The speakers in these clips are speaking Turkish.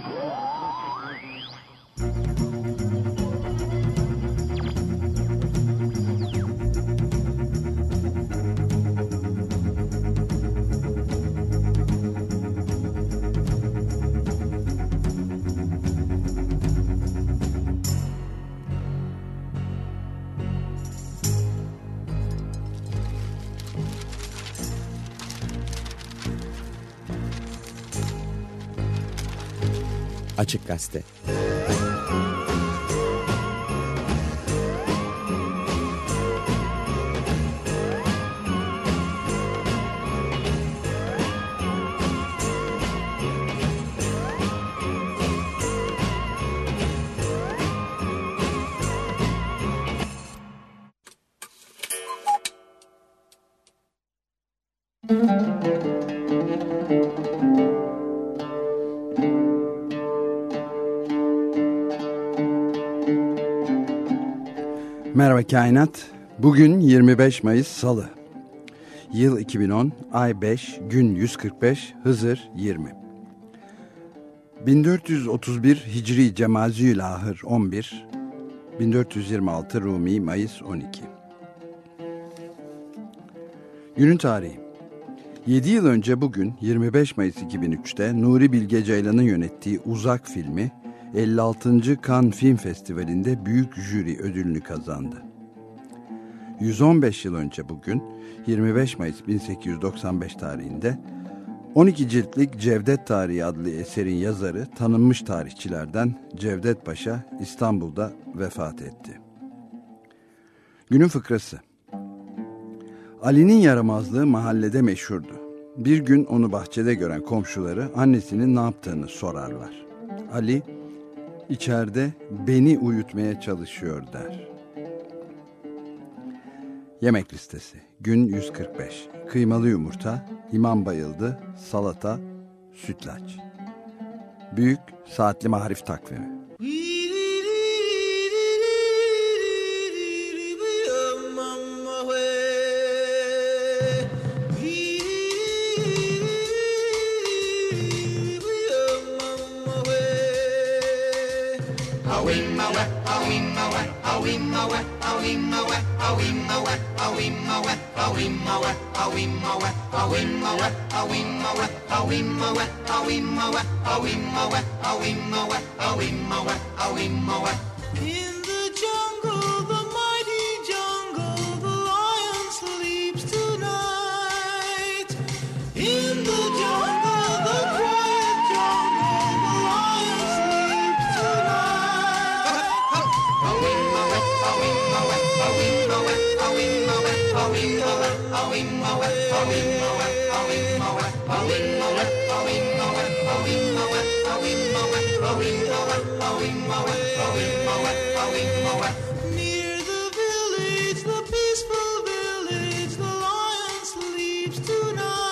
Oh! Açık Gazete. Merhaba Kainat. Bugün 25 Mayıs Salı. Yıl 2010, ay 5, gün 145, Hızır 20. 1431 Hicri Cemaziyül Ahır 11, 1426 Rumi Mayıs 12. Günün tarihi. 7 yıl önce bugün 25 Mayıs 2003'te Nuri Bilge Ceylan'ın yönettiği Uzak filmi 56. Cannes Film Festivali'nde büyük jüri ödülünü kazandı. 115 yıl önce bugün 25 Mayıs 1895 tarihinde 12 ciltlik Cevdet Tarihi adlı eserin yazarı tanınmış tarihçilerden Cevdet Paşa İstanbul'da vefat etti. Günün fıkrası Ali'nin yaramazlığı mahallede meşhurdu. Bir gün onu bahçede gören komşuları annesinin ne yaptığını sorarlar. Ali, içeride beni uyutmaya çalışıyor der. Yemek listesi. Gün 145. Kıymalı yumurta, imam bayıldı, salata, sütlaç. Büyük saatli marif takvimi. awimma wet, awimma wet, awimma wet. Sleeps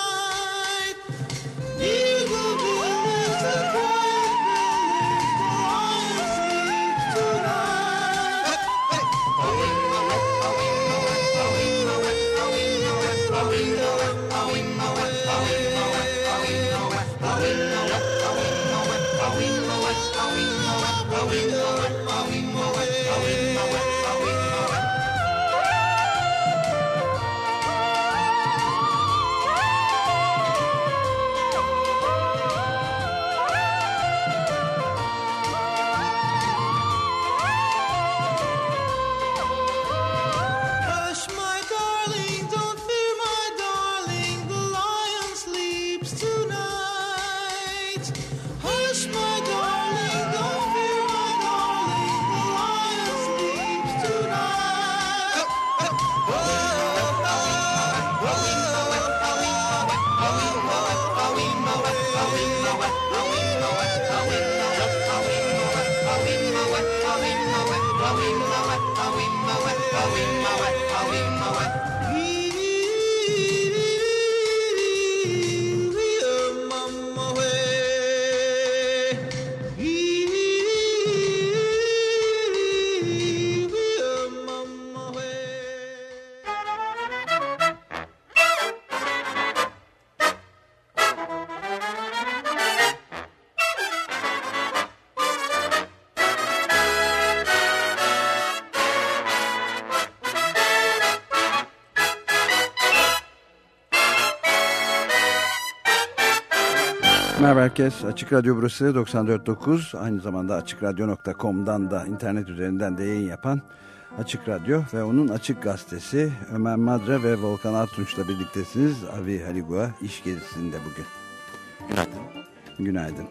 Herkes. Açık Radyo burası 94.9. Aynı zamanda açıkradyo.com'dan da internet üzerinden de yayın yapan Açık Radyo ve onun Açık Gazetesi Ömer Madra ve Volkan Artunç'la birliktesiniz. Avi Haligua iş gezisinde bugün. Günaydın. Günaydın.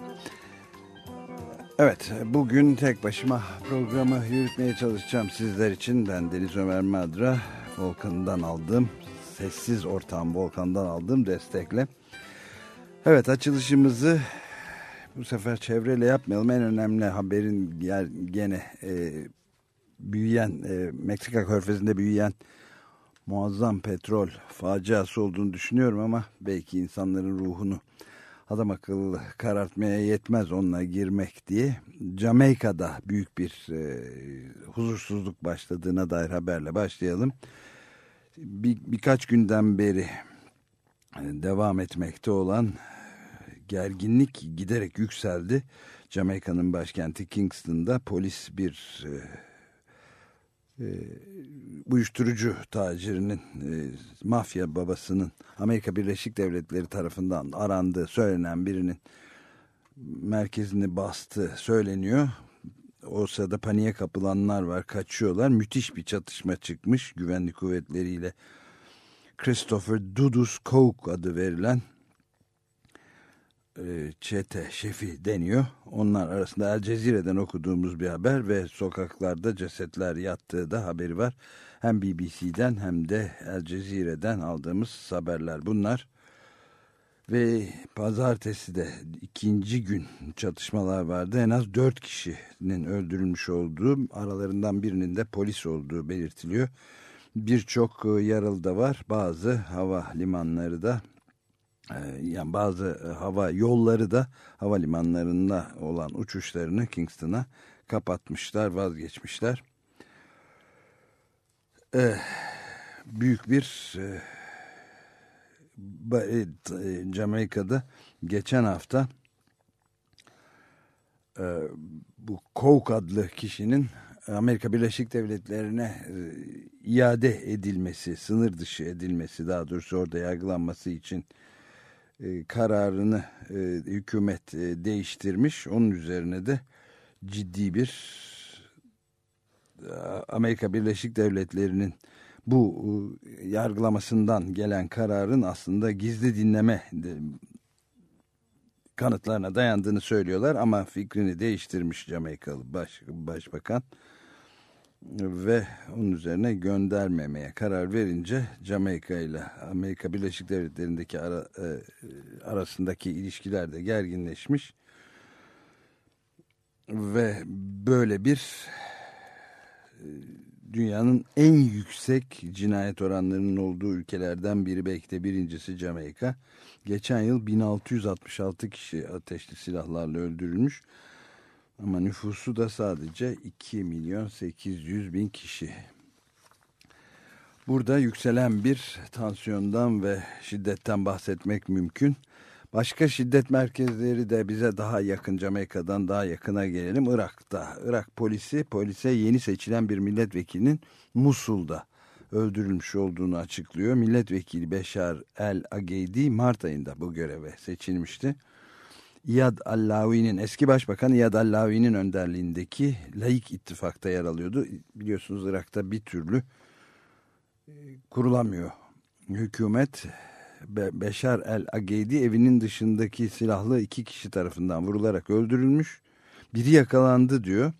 Evet, bugün tek başıma programı yürütmeye çalışacağım sizler için. Ben Deniz Ömer Madra, Volkan'dan aldığım, sessiz ortağım Volkan'dan aldığım destekle. Evet, açılışımızı bu sefer çevreyle yapmayalım. En önemli haberin gene e, büyüyen, e, Meksika körfezinde büyüyen muazzam petrol faciası olduğunu düşünüyorum ama belki insanların ruhunu adam akıllı karartmaya yetmez onunla girmek diye. Jamaika'da büyük bir e, huzursuzluk başladığına dair haberle başlayalım. Bir, birkaç günden beri e, devam etmekte olan gerginlik giderek yükseldi. Jamaika'nın başkenti Kingston'da polis bir e, e, uyuşturucu tacirinin, e, mafya babasının Amerika Birleşik Devletleri tarafından arandığı söylenen birinin merkezini bastı söyleniyor. O sırada paniğe kapılanlar var, kaçıyorlar. Müthiş bir çatışma çıkmış güvenlik kuvvetleriyle. Christopher Dudus Coke adı verilen çete şefi deniyor. Onlar arasında El Cezire'den okuduğumuz bir haber ve sokaklarda cesetler yattığı da haberi var. Hem BBC'den hem de El Cezire'den aldığımız haberler bunlar. Ve pazartesi de ikinci gün çatışmalar vardı. En az dört kişinin öldürülmüş olduğu, aralarından birinin de polis olduğu belirtiliyor. Birçok yaralı da var. Bazı hava limanları da yani bazı hava yolları da havalimanlarında olan uçuşlarını Kingston'a kapatmışlar, vazgeçmişler. Ee, büyük bir e, e, Jamaika'da geçen hafta e, bu Coke adlı kişinin Amerika Birleşik Devletleri'ne e, iade edilmesi, sınır dışı edilmesi daha doğrusu orada yargılanması için e, kararını e, hükümet e, değiştirmiş. Onun üzerine de ciddi bir e, Amerika Birleşik Devletleri'nin bu e, yargılamasından gelen kararın aslında gizli dinleme de, kanıtlarına dayandığını söylüyorlar ama fikrini değiştirmiş Jamaikalı baş, başbakan ve onun üzerine göndermemeye karar verince Jamaika ile Amerika Birleşik Devletleri'ndeki ara, e, arasındaki ilişkiler de gerginleşmiş ve böyle bir e, dünyanın en yüksek cinayet oranlarının olduğu ülkelerden biri belki de birincisi Jamaika. Geçen yıl 1666 kişi ateşli silahlarla öldürülmüş. Ama nüfusu da sadece 2 milyon 800 bin kişi. Burada yükselen bir tansiyondan ve şiddetten bahsetmek mümkün. Başka şiddet merkezleri de bize daha yakın Jamaika'dan daha yakına gelelim. Irak'ta. Irak polisi polise yeni seçilen bir milletvekilinin Musul'da öldürülmüş olduğunu açıklıyor. Milletvekili Beşar El Ageydi Mart ayında bu göreve seçilmişti. İyad Allavi'nin eski başbakan İyad Allavi'nin önderliğindeki laik ittifakta yer alıyordu. Biliyorsunuz Irak'ta bir türlü e, kurulamıyor hükümet. Be Beşar el-Ageydi evinin dışındaki silahlı iki kişi tarafından vurularak öldürülmüş. Biri yakalandı diyor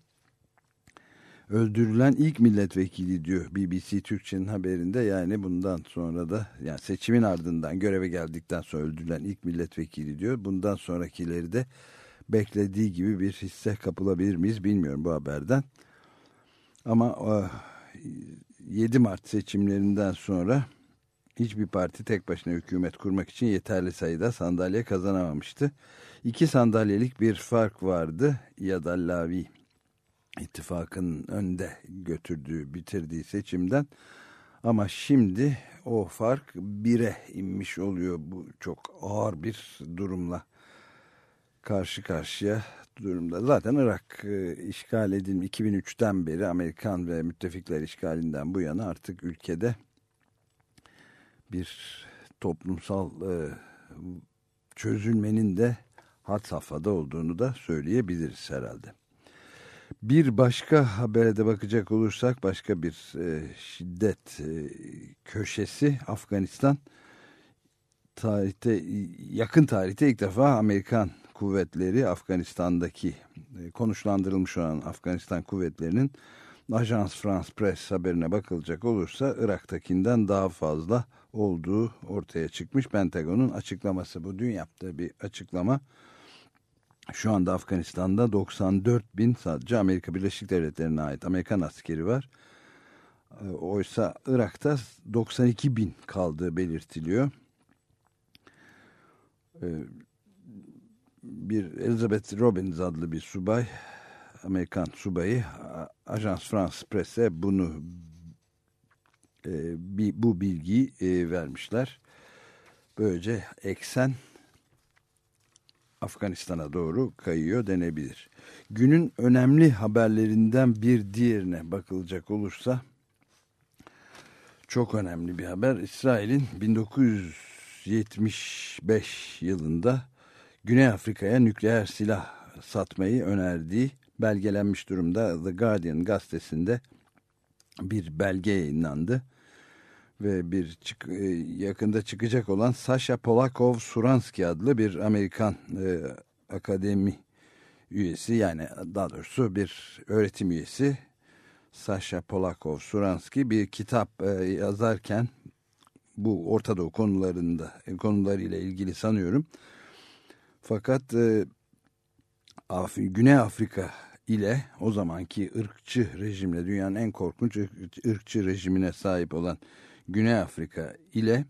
öldürülen ilk milletvekili diyor BBC Türkçe'nin haberinde yani bundan sonra da yani seçimin ardından göreve geldikten sonra öldürülen ilk milletvekili diyor. Bundan sonrakileri de beklediği gibi bir hisse kapılabilir miyiz bilmiyorum bu haberden. Ama 7 Mart seçimlerinden sonra hiçbir parti tek başına hükümet kurmak için yeterli sayıda sandalye kazanamamıştı. İki sandalyelik bir fark vardı. Yadallavi ittifakın önde götürdüğü, bitirdiği seçimden. Ama şimdi o fark bire inmiş oluyor. Bu çok ağır bir durumla karşı karşıya durumda. Zaten Irak e, işgal edilmiş 2003'ten beri Amerikan ve müttefikler işgalinden bu yana artık ülkede bir toplumsal e, çözülmenin de had safhada olduğunu da söyleyebiliriz herhalde. Bir başka habere de bakacak olursak başka bir e, şiddet e, köşesi Afganistan tarihte yakın tarihte ilk defa Amerikan kuvvetleri Afganistan'daki e, konuşlandırılmış olan Afganistan kuvvetlerinin Ajans France Press haberine bakılacak olursa Irak'takinden daha fazla olduğu ortaya çıkmış. Pentagon'un açıklaması bu dün yaptığı bir açıklama. Şu anda Afganistan'da 94 bin sadece Amerika Birleşik Devletleri'ne ait Amerikan askeri var. E, oysa Irak'ta 92 bin kaldığı belirtiliyor. E, bir Elizabeth Robbins adlı bir subay, Amerikan subayı Ajans France Press'e bunu e, bu bilgiyi vermişler. Böylece eksen Afganistan'a doğru kayıyor denebilir. Günün önemli haberlerinden bir diğerine bakılacak olursa çok önemli bir haber. İsrail'in 1975 yılında Güney Afrika'ya nükleer silah satmayı önerdiği belgelenmiş durumda. The Guardian gazetesinde bir belge yayınlandı ve bir çık, e, yakında çıkacak olan Sasha Polakov Suranski adlı bir Amerikan e, akademi üyesi yani daha doğrusu bir öğretim üyesi Sasha Polakov Suranski bir kitap e, yazarken bu Orta Doğu konularında e, konularıyla ilgili sanıyorum. Fakat e, Af Güney Afrika ile o zamanki ırkçı rejimle dünyanın en korkunç ırkçı rejimine sahip olan Güney Afrika ile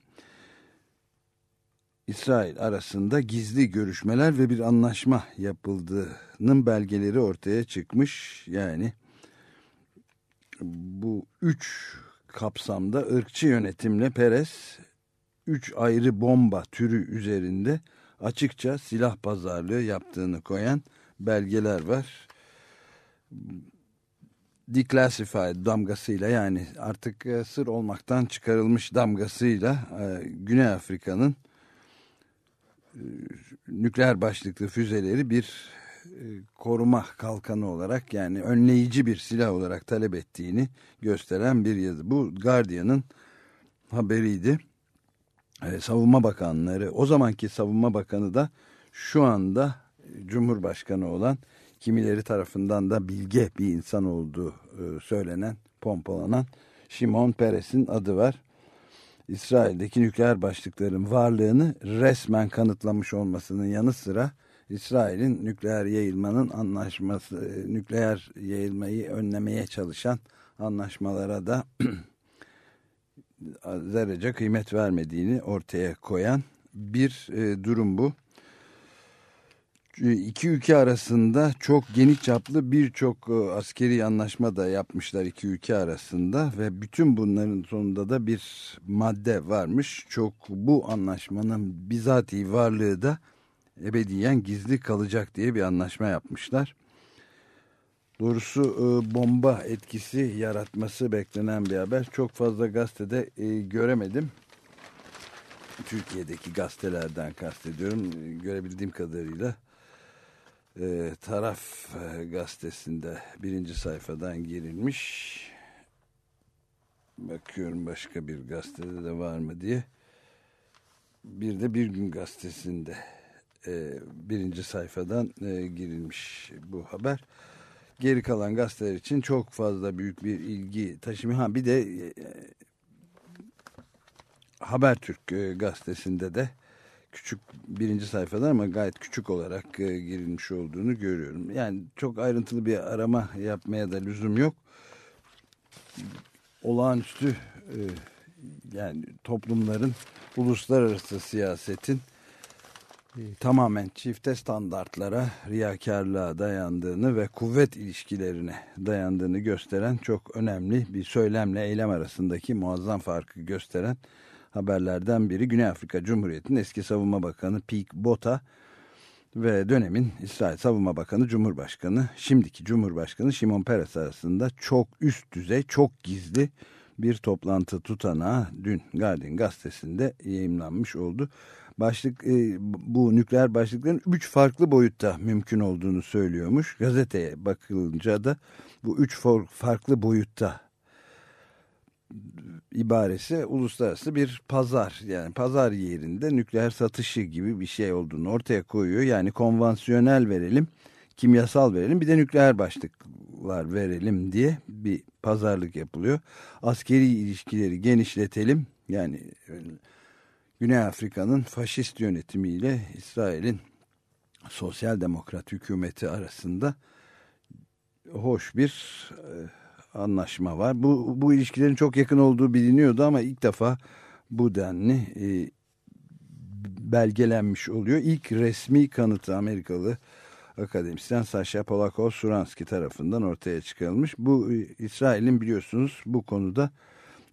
İsrail arasında gizli görüşmeler ve bir anlaşma yapıldığının belgeleri ortaya çıkmış. Yani bu üç kapsamda ırkçı yönetimle Perez üç ayrı bomba türü üzerinde açıkça silah pazarlığı yaptığını koyan belgeler var declassified damgasıyla yani artık e, sır olmaktan çıkarılmış damgasıyla e, Güney Afrika'nın e, nükleer başlıklı füzeleri bir koruma kalkanı olarak yani önleyici bir silah olarak talep ettiğini gösteren bir yazı. Bu Guardian'ın haberiydi. savunma bakanları o zamanki savunma bakanı da şu anda Cumhurbaşkanı olan kimileri tarafından da bilge bir insan olduğu e, söylenen, pompalanan Şimon Peres'in adı var. İsrail'deki nükleer başlıkların varlığını resmen kanıtlamış olmasının yanı sıra İsrail'in nükleer yayılmanın anlaşması, e, nükleer yayılmayı önlemeye çalışan anlaşmalara da zerrece kıymet vermediğini ortaya koyan bir e, durum bu iki ülke arasında çok geniş çaplı birçok e, askeri anlaşma da yapmışlar iki ülke arasında ve bütün bunların sonunda da bir madde varmış. Çok bu anlaşmanın bizatihi varlığı da ebediyen gizli kalacak diye bir anlaşma yapmışlar. Doğrusu e, bomba etkisi yaratması beklenen bir haber. Çok fazla gazetede e, göremedim. Türkiye'deki gazetelerden kastediyorum. Görebildiğim kadarıyla e, Taraf e, gazetesinde birinci sayfadan girilmiş. Bakıyorum başka bir gazetede de var mı diye. Bir de Bir Gün gazetesinde e, birinci sayfadan e, girilmiş bu haber. Geri kalan gazeteler için çok fazla büyük bir ilgi taşımıyor. Ha bir de e, Habertürk e, gazetesinde de küçük birinci sayfadan ama gayet küçük olarak e, girilmiş olduğunu görüyorum. Yani çok ayrıntılı bir arama yapmaya da lüzum yok. Olağanüstü e, yani toplumların uluslararası siyasetin e, tamamen çifte standartlara, riyakarlığa dayandığını ve kuvvet ilişkilerine dayandığını gösteren çok önemli bir söylemle eylem arasındaki muazzam farkı gösteren haberlerden biri Güney Afrika Cumhuriyeti'nin eski savunma bakanı Pik Bota ve dönemin İsrail Savunma Bakanı Cumhurbaşkanı şimdiki Cumhurbaşkanı Şimon Peres arasında çok üst düzey çok gizli bir toplantı tutanağı dün Guardian gazetesinde yayınlanmış oldu. başlık e, bu nükleer başlıkların üç farklı boyutta mümkün olduğunu söylüyormuş. Gazeteye bakılınca da bu üç farklı boyutta ibaresi uluslararası bir pazar yani pazar yerinde nükleer satışı gibi bir şey olduğunu ortaya koyuyor. Yani konvansiyonel verelim, kimyasal verelim bir de nükleer başlıklar verelim diye bir pazarlık yapılıyor. Askeri ilişkileri genişletelim yani Güney Afrika'nın faşist yönetimiyle İsrail'in sosyal demokrat hükümeti arasında hoş bir e, anlaşma var. Bu, bu ilişkilerin çok yakın olduğu biliniyordu ama ilk defa bu denli e, belgelenmiş oluyor. İlk resmi kanıtı Amerikalı akademisyen Sasha Polakov-Suranski tarafından ortaya çıkarılmış. Bu e, İsrail'in biliyorsunuz bu konuda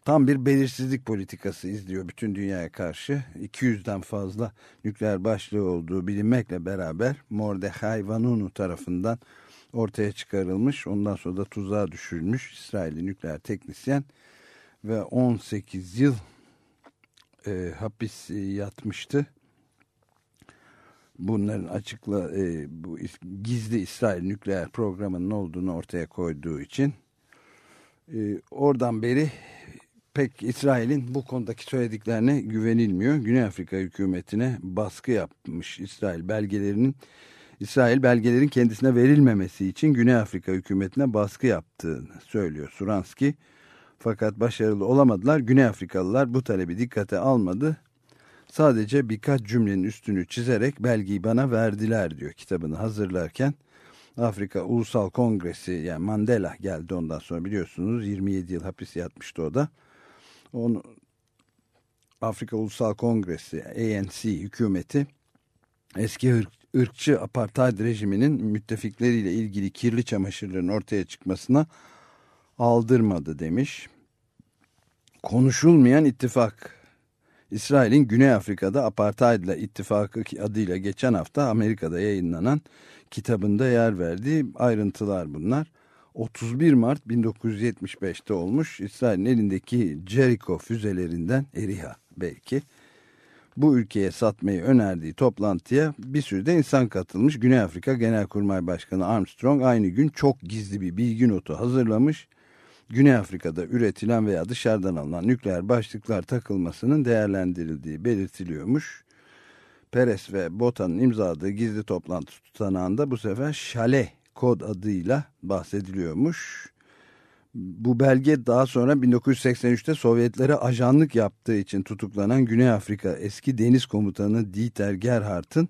tam bir belirsizlik politikası izliyor bütün dünyaya karşı. 200'den fazla nükleer başlığı olduğu bilinmekle beraber Mordechai Vanunu tarafından ortaya çıkarılmış. Ondan sonra da tuzağa düşürülmüş İsrailli nükleer teknisyen ve 18 yıl e, hapis e, yatmıştı. Bunların açıkla e, bu gizli İsrail nükleer programının olduğunu ortaya koyduğu için e, oradan beri pek İsrail'in bu konudaki söylediklerine güvenilmiyor. Güney Afrika hükümetine baskı yapmış İsrail belgelerinin İsrail belgelerin kendisine verilmemesi için Güney Afrika hükümetine baskı yaptığını söylüyor Suranski. Fakat başarılı olamadılar. Güney Afrikalılar bu talebi dikkate almadı. Sadece birkaç cümlenin üstünü çizerek belgeyi bana verdiler diyor kitabını hazırlarken. Afrika Ulusal Kongresi yani Mandela geldi ondan sonra biliyorsunuz 27 yıl hapis yatmıştı o da. Onu, Afrika Ulusal Kongresi ANC hükümeti eski ırkçı apartheid rejiminin müttefikleriyle ilgili kirli çamaşırların ortaya çıkmasına aldırmadı demiş. Konuşulmayan ittifak. İsrail'in Güney Afrika'da apartheid ile ittifakı adıyla geçen hafta Amerika'da yayınlanan kitabında yer verdiği ayrıntılar bunlar. 31 Mart 1975'te olmuş İsrail'in elindeki Jericho füzelerinden Eriha belki bu ülkeye satmayı önerdiği toplantıya bir sürü de insan katılmış. Güney Afrika Genelkurmay Başkanı Armstrong aynı gün çok gizli bir bilgi notu hazırlamış. Güney Afrika'da üretilen veya dışarıdan alınan nükleer başlıklar takılmasının değerlendirildiği belirtiliyormuş. Peres ve Bota'nın imzaladığı gizli toplantı tutanağında bu sefer Şale kod adıyla bahsediliyormuş. Bu belge daha sonra 1983'te Sovyetlere ajanlık yaptığı için tutuklanan Güney Afrika eski deniz komutanı Dieter Gerhardt'ın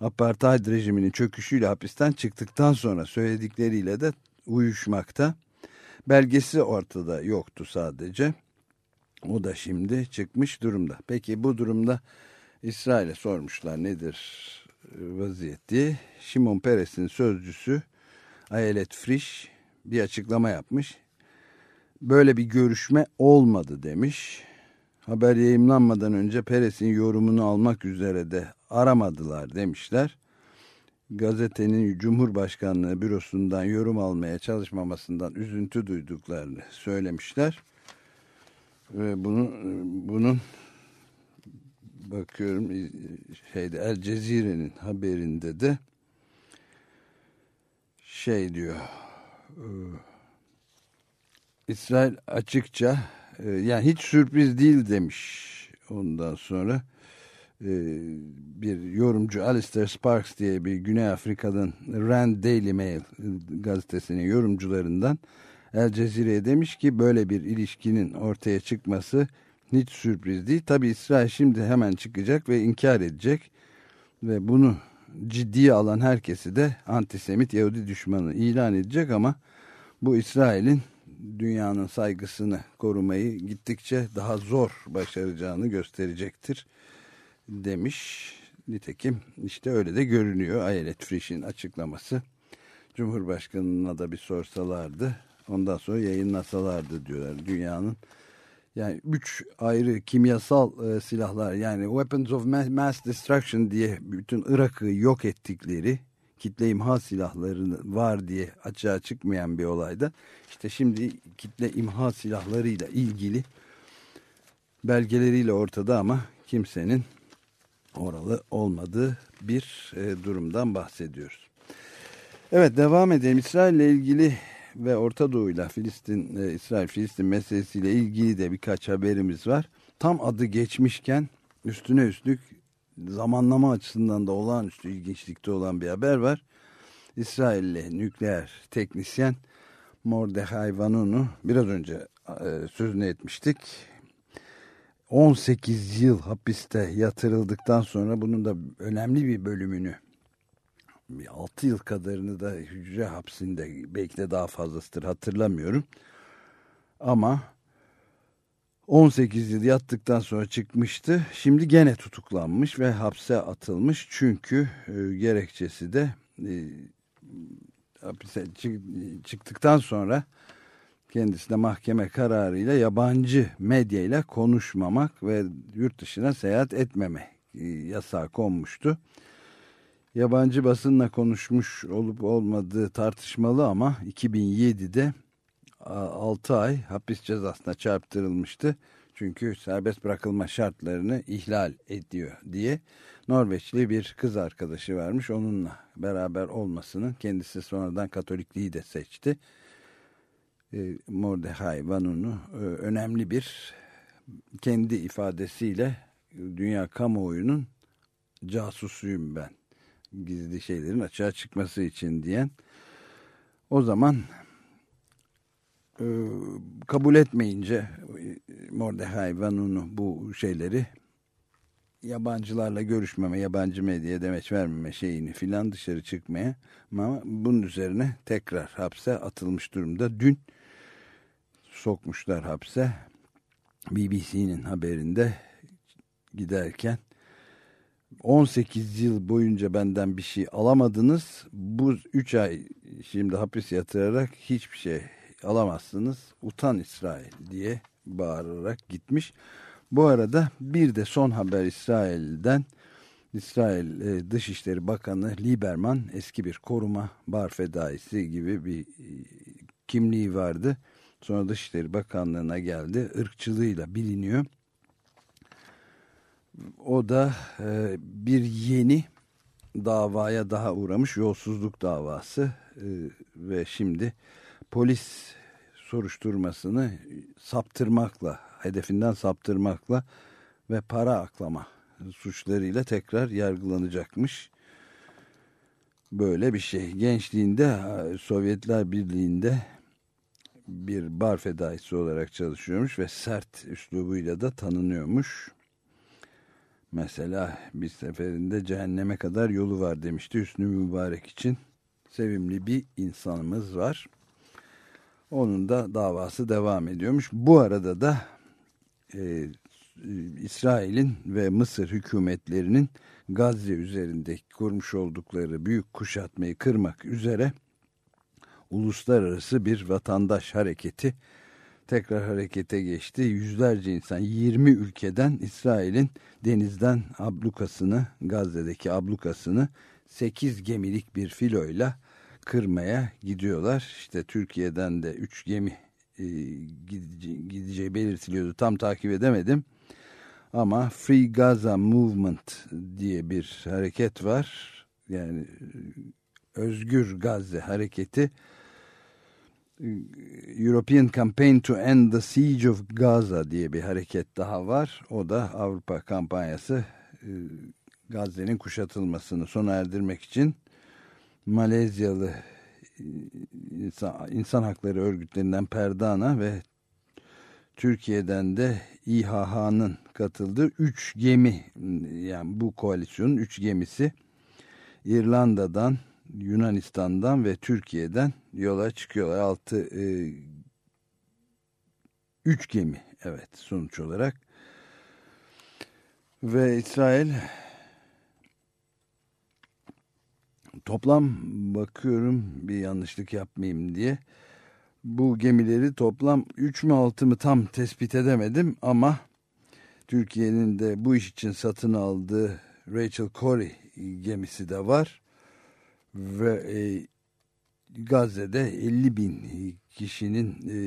apartheid rejiminin çöküşüyle hapisten çıktıktan sonra söyledikleriyle de uyuşmakta. Belgesi ortada yoktu sadece. O da şimdi çıkmış durumda. Peki bu durumda İsrail'e sormuşlar nedir vaziyet diye. Şimon Peres'in sözcüsü Ayelet Frisch bir açıklama yapmış. Böyle bir görüşme olmadı demiş. Haber yayımlanmadan önce Peres'in yorumunu almak üzere de aramadılar demişler. Gazetenin Cumhurbaşkanlığı bürosundan yorum almaya çalışmamasından üzüntü duyduklarını söylemişler. Ve bunu, bunun bakıyorum şeyde El Cezire'nin haberinde de şey diyor İsrail açıkça e, yani hiç sürpriz değil demiş ondan sonra e, bir yorumcu Alistair Sparks diye bir Güney Afrika'dan Rand Daily Mail gazetesinin yorumcularından El Cezire'ye demiş ki böyle bir ilişkinin ortaya çıkması hiç sürpriz değil. Tabi İsrail şimdi hemen çıkacak ve inkar edecek ve bunu ciddiye alan herkesi de antisemit Yahudi düşmanı ilan edecek ama bu İsrail'in dünyanın saygısını korumayı gittikçe daha zor başaracağını gösterecektir demiş. Nitekim işte öyle de görünüyor Ayelet Frisch'in açıklaması. Cumhurbaşkanına da bir sorsalardı ondan sonra yayınlasalardı diyorlar dünyanın yani üç ayrı kimyasal e, silahlar yani Weapons of Mass Destruction diye bütün Irak'ı yok ettikleri kitle imha silahları var diye açığa çıkmayan bir olayda işte şimdi kitle imha silahlarıyla ilgili belgeleriyle ortada ama kimsenin oralı olmadığı bir e, durumdan bahsediyoruz. Evet devam edelim. İsrail ile ilgili ve Orta Doğu'yla Filistin, e, İsrail-Filistin meselesiyle ilgili de birkaç haberimiz var. Tam adı geçmişken üstüne üstlük zamanlama açısından da olağanüstü ilginçlikte olan bir haber var. İsrailli nükleer teknisyen Mordechai Vanunu biraz önce e, sözünü etmiştik. 18 yıl hapiste yatırıldıktan sonra bunun da önemli bir bölümünü 6 yıl kadarını da hücre hapsinde belki de daha fazlasıdır hatırlamıyorum. Ama 18 yıl yattıktan sonra çıkmıştı. Şimdi gene tutuklanmış ve hapse atılmış. Çünkü e, gerekçesi de e, hapise çıktıktan sonra kendisine mahkeme kararıyla yabancı medyayla konuşmamak ve yurt dışına seyahat etmeme e, yasağı konmuştu. Yabancı basınla konuşmuş olup olmadığı tartışmalı ama 2007'de 6 ay hapis cezasına çarptırılmıştı. Çünkü serbest bırakılma şartlarını ihlal ediyor diye Norveçli bir kız arkadaşı varmış. Onunla beraber olmasının kendisi sonradan Katolikliği de seçti. E, Mordechai Vanun'u e, önemli bir kendi ifadesiyle dünya kamuoyunun casusuyum ben. Gizli şeylerin açığa çıkması için diyen. O zaman e, kabul etmeyince Mordechai Vanun'u bu şeyleri yabancılarla görüşmeme, yabancı medyaya demeç vermeme şeyini filan dışarı çıkmaya ama bunun üzerine tekrar hapse atılmış durumda. Dün sokmuşlar hapse. BBC'nin haberinde giderken 18 yıl boyunca benden bir şey alamadınız. Bu 3 ay şimdi hapis yatırarak hiçbir şey alamazsınız. Utan İsrail diye bağırarak gitmiş. Bu arada bir de son haber İsrail'den. İsrail e, Dışişleri Bakanı Lieberman eski bir koruma bar fedaisi gibi bir e, kimliği vardı. Sonra Dışişleri Bakanlığı'na geldi. Irkçılığıyla biliniyor. O da e, bir yeni davaya daha uğramış yolsuzluk davası ve şimdi polis soruşturmasını saptırmakla, hedefinden saptırmakla ve para aklama suçlarıyla tekrar yargılanacakmış. Böyle bir şey. Gençliğinde Sovyetler Birliği'nde bir bar fedaisi olarak çalışıyormuş ve sert üslubuyla da tanınıyormuş. Mesela bir seferinde cehenneme kadar yolu var demişti Hüsnü Mübarek için. Sevimli bir insanımız var. Onun da davası devam ediyormuş. Bu arada da e, İsrail'in ve Mısır hükümetlerinin Gazze üzerinde kurmuş oldukları büyük kuşatmayı kırmak üzere uluslararası bir vatandaş hareketi tekrar harekete geçti. Yüzlerce insan 20 ülkeden İsrail'in denizden ablukasını Gazze'deki ablukasını 8 gemilik bir filoyla kırmaya gidiyorlar. İşte Türkiye'den de 3 gemi e, gideceği belirtiliyordu. Tam takip edemedim. Ama Free Gaza Movement diye bir hareket var. Yani Özgür Gazze hareketi European Campaign to End the Siege of Gaza diye bir hareket daha var. O da Avrupa kampanyası e, Gazze'nin kuşatılmasını sona erdirmek için Malezyalı e, insan, insan hakları örgütlerinden Perdana ve Türkiye'den de İHH'nın katıldığı 3 gemi yani bu koalisyonun 3 gemisi İrlanda'dan Yunanistan'dan ve Türkiye'den yola çıkıyorlar. Altı e, üç gemi evet sonuç olarak ve İsrail toplam bakıyorum bir yanlışlık yapmayayım diye. Bu gemileri toplam 3 mü 6 mı tam tespit edemedim ama Türkiye'nin de bu iş için satın aldığı Rachel Corey gemisi de var. Ve e, Gazze'de 50 bin kişinin e,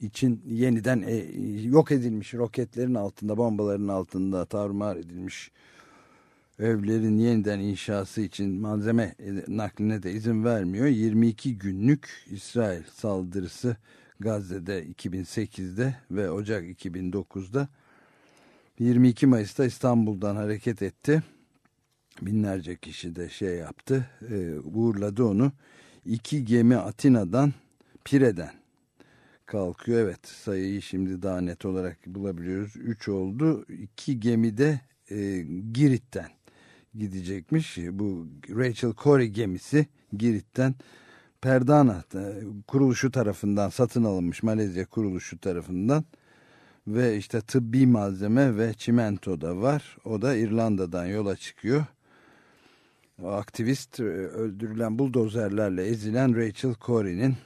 için yeniden e, yok edilmiş roketlerin altında, bombaların altında tarumar edilmiş evlerin yeniden inşası için malzeme nakline de izin vermiyor. 22 günlük İsrail saldırısı Gazze'de 2008'de ve Ocak 2009'da 22 Mayıs'ta İstanbul'dan hareket etti. Binlerce kişi de şey yaptı, e, uğurladı onu. İki gemi Atina'dan, Pire'den kalkıyor. Evet sayıyı şimdi daha net olarak bulabiliyoruz. Üç oldu. İki gemi de e, Girit'ten gidecekmiş. Bu Rachel Corey gemisi Girit'ten Perdana e, kuruluşu tarafından satın alınmış Malezya kuruluşu tarafından ve işte tıbbi malzeme ve çimento da var. O da İrlanda'dan yola çıkıyor. O aktivist e, öldürülen buldozerlerle ezilen Rachel Corey'nin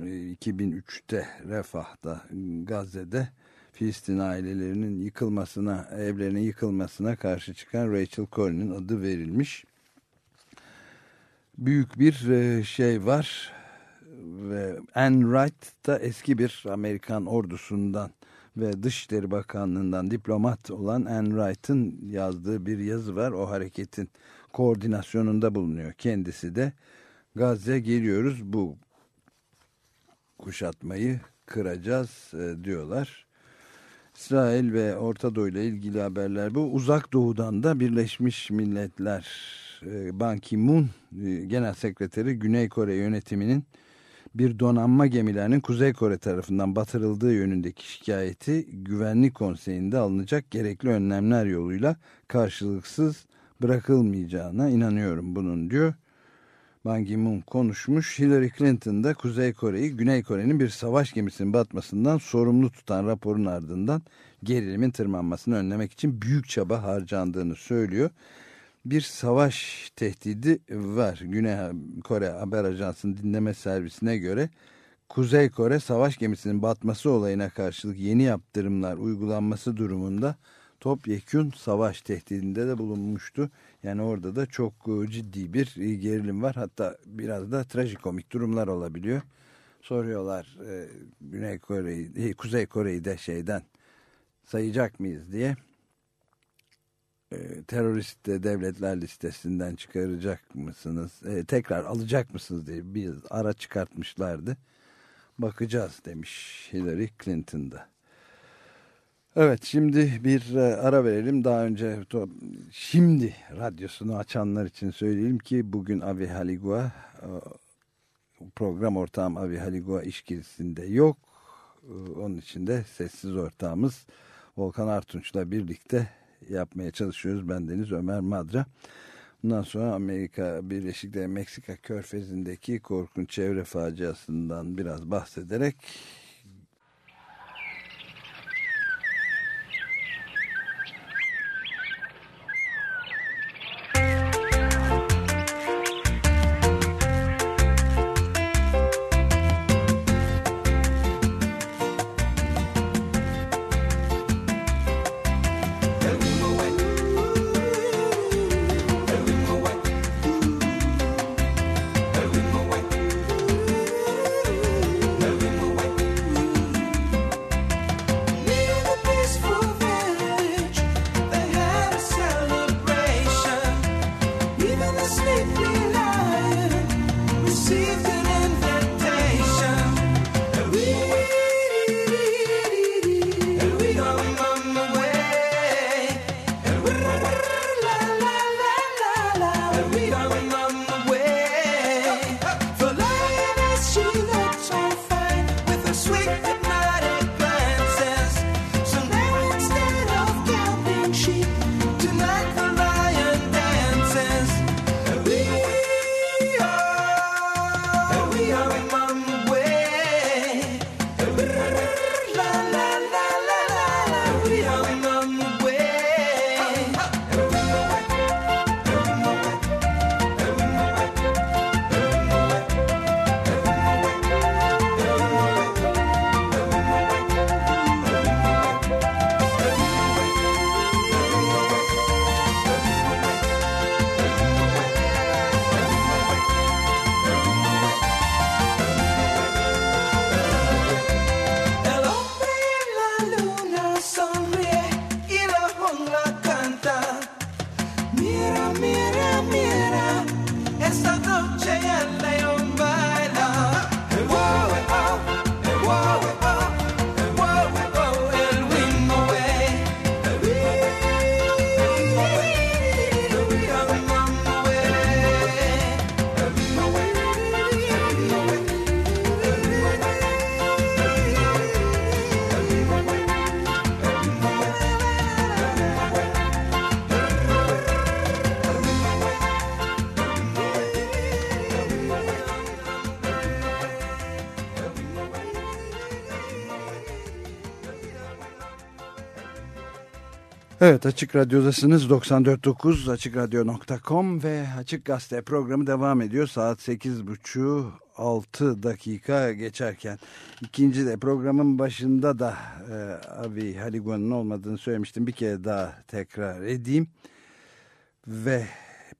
2003'te e, Refah'da Gazze'de Filistin ailelerinin yıkılmasına, evlerinin yıkılmasına karşı çıkan Rachel Corey'nin adı verilmiş. Büyük bir e, şey var ve Anne Wright da eski bir Amerikan ordusundan ve Dışişleri Bakanlığı'ndan diplomat olan Anne Wright'ın yazdığı bir yazı var. O hareketin koordinasyonunda bulunuyor. Kendisi de Gazze geliyoruz bu kuşatmayı kıracağız e, diyorlar. İsrail ve Orta Doğu ile ilgili haberler bu. Uzak Doğu'dan da Birleşmiş Milletler e, Ban Ki-moon e, Genel Sekreteri Güney Kore yönetiminin bir donanma gemilerinin Kuzey Kore tarafından batırıldığı yönündeki şikayeti Güvenlik Konseyi'nde alınacak gerekli önlemler yoluyla karşılıksız bırakılmayacağına inanıyorum bunun diyor. Ban Ki-moon konuşmuş. Hillary Clinton da Kuzey Kore'yi Güney Kore'nin bir savaş gemisinin batmasından sorumlu tutan raporun ardından gerilimin tırmanmasını önlemek için büyük çaba harcandığını söylüyor. Bir savaş tehdidi var. Güney Kore Haber Ajansı'nın dinleme servisine göre Kuzey Kore savaş gemisinin batması olayına karşılık yeni yaptırımlar uygulanması durumunda topyekün savaş tehdidinde de bulunmuştu. Yani orada da çok e, ciddi bir e, gerilim var. Hatta biraz da trajikomik durumlar olabiliyor. Soruyorlar e, Güney Kore'yi, Kuzey Kore'yi de şeyden sayacak mıyız diye. terörist devletler listesinden çıkaracak mısınız? tekrar alacak mısınız diye bir ara çıkartmışlardı. Bakacağız demiş Hillary Clinton'da. Evet şimdi bir e, ara verelim. Daha önce şimdi radyosunu açanlar için söyleyelim ki bugün Avi Haligua e, program ortağım Avi Haligua işkilisinde yok. E, onun için de sessiz ortağımız Volkan Artunç'la birlikte yapmaya çalışıyoruz. Ben Deniz Ömer Madra. Bundan sonra Amerika Birleşik Devletleri Meksika körfezindeki korkunç çevre faciasından biraz bahsederek Evet Açık Radyo'dasınız 94.9 AçıkRadyo.com ve Açık Gazete programı devam ediyor. Saat 8.30 6 dakika geçerken ikinci de programın başında da e, abi Haliguan'ın olmadığını söylemiştim. Bir kere daha tekrar edeyim. Ve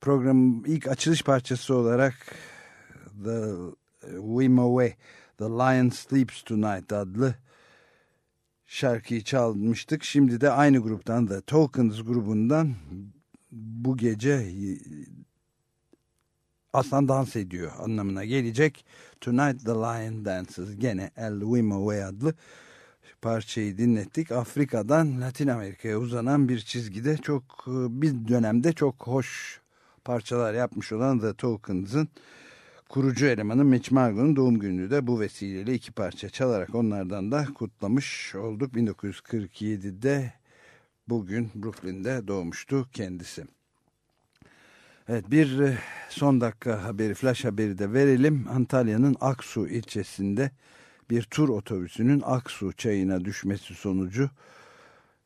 programın ilk açılış parçası olarak The Wim Away The Lion Sleeps Tonight adlı şarkıyı çalmıştık. Şimdi de aynı gruptan da Tokens grubundan bu gece aslan dans ediyor anlamına gelecek. Tonight the Lion Dances gene El Wimoway adlı parçayı dinlettik. Afrika'dan Latin Amerika'ya uzanan bir çizgide çok bir dönemde çok hoş parçalar yapmış olan The Tokens'ın kurucu elemanı Mitch Margot'un doğum gününü de bu vesileyle iki parça çalarak onlardan da kutlamış olduk. 1947'de bugün Brooklyn'de doğmuştu kendisi. Evet bir e, son dakika haberi, flash haberi de verelim. Antalya'nın Aksu ilçesinde bir tur otobüsünün Aksu çayına düşmesi sonucu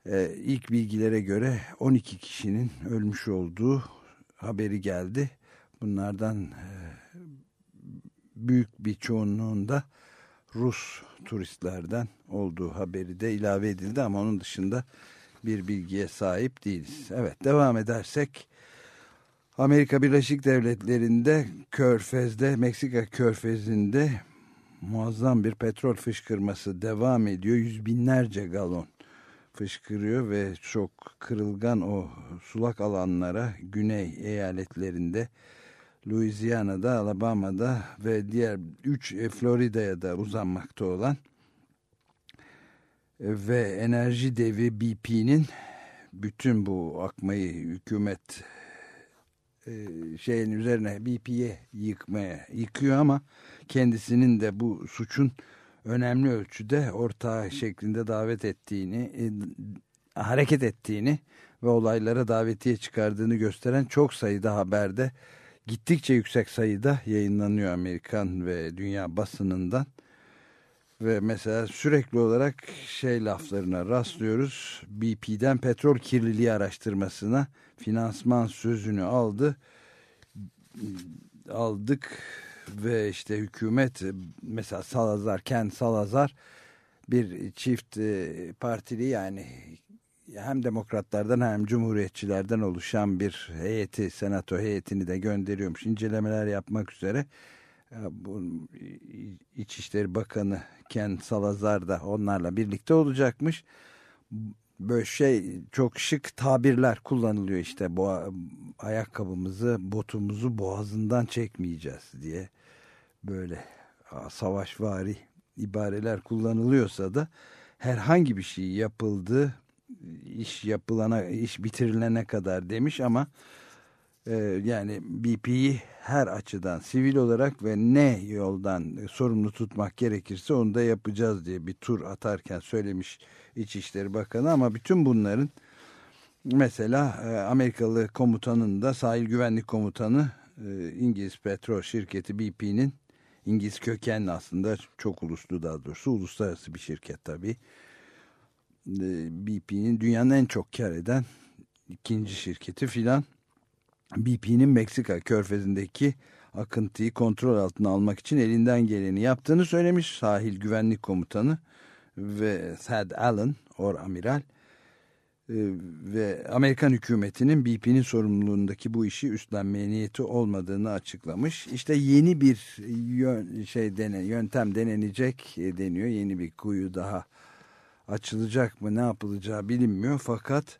e, ilk bilgilere göre 12 kişinin ölmüş olduğu haberi geldi. Bunlardan e, büyük bir çoğunluğunda Rus turistlerden olduğu haberi de ilave edildi ama onun dışında bir bilgiye sahip değiliz. Evet devam edersek Amerika Birleşik Devletleri'nde Körfez'de Meksika Körfez'inde muazzam bir petrol fışkırması devam ediyor. Yüz binlerce galon fışkırıyor ve çok kırılgan o sulak alanlara güney eyaletlerinde Louisiana'da, Alabama'da ve diğer 3 e, Florida'ya da uzanmakta olan e, ve enerji devi BP'nin bütün bu akmayı hükümet e, şeyin üzerine BP'ye yıkmaya yıkıyor ama kendisinin de bu suçun önemli ölçüde ortağı şeklinde davet ettiğini hareket ettiğini ve olaylara davetiye çıkardığını gösteren çok sayıda haberde gittikçe yüksek sayıda yayınlanıyor Amerikan ve dünya basınından. Ve mesela sürekli olarak şey laflarına rastlıyoruz. BP'den petrol kirliliği araştırmasına finansman sözünü aldı. Aldık ve işte hükümet mesela Salazar, Ken Salazar bir çift e, partili yani hem demokratlardan hem cumhuriyetçilerden oluşan bir heyeti, senato heyetini de gönderiyormuş. incelemeler yapmak üzere. Bu İçişleri Bakanı Ken Salazar da onlarla birlikte olacakmış. Böyle şey çok şık tabirler kullanılıyor işte bu ayakkabımızı, botumuzu boğazından çekmeyeceğiz diye böyle savaşvari ibareler kullanılıyorsa da herhangi bir şey yapıldı iş yapılana, iş bitirilene kadar demiş ama e, yani BP'yi her açıdan sivil olarak ve ne yoldan sorumlu tutmak gerekirse onu da yapacağız diye bir tur atarken söylemiş İçişleri Bakanı. Ama bütün bunların mesela e, Amerikalı komutanın da sahil güvenlik komutanı e, İngiliz petrol şirketi BP'nin İngiliz kökenli aslında çok uluslu daha doğrusu uluslararası bir şirket tabii BP'nin dünyanın en çok kar eden ikinci şirketi filan. BP'nin Meksika körfezindeki akıntıyı kontrol altına almak için elinden geleni yaptığını söylemiş sahil güvenlik komutanı ve Thad Allen, or amiral e, ve Amerikan hükümetinin BP'nin sorumluluğundaki bu işi üstlenmeye niyeti olmadığını açıklamış. İşte yeni bir yön, şey dene, yöntem denenecek e, deniyor. Yeni bir kuyu daha açılacak mı ne yapılacağı bilinmiyor. Fakat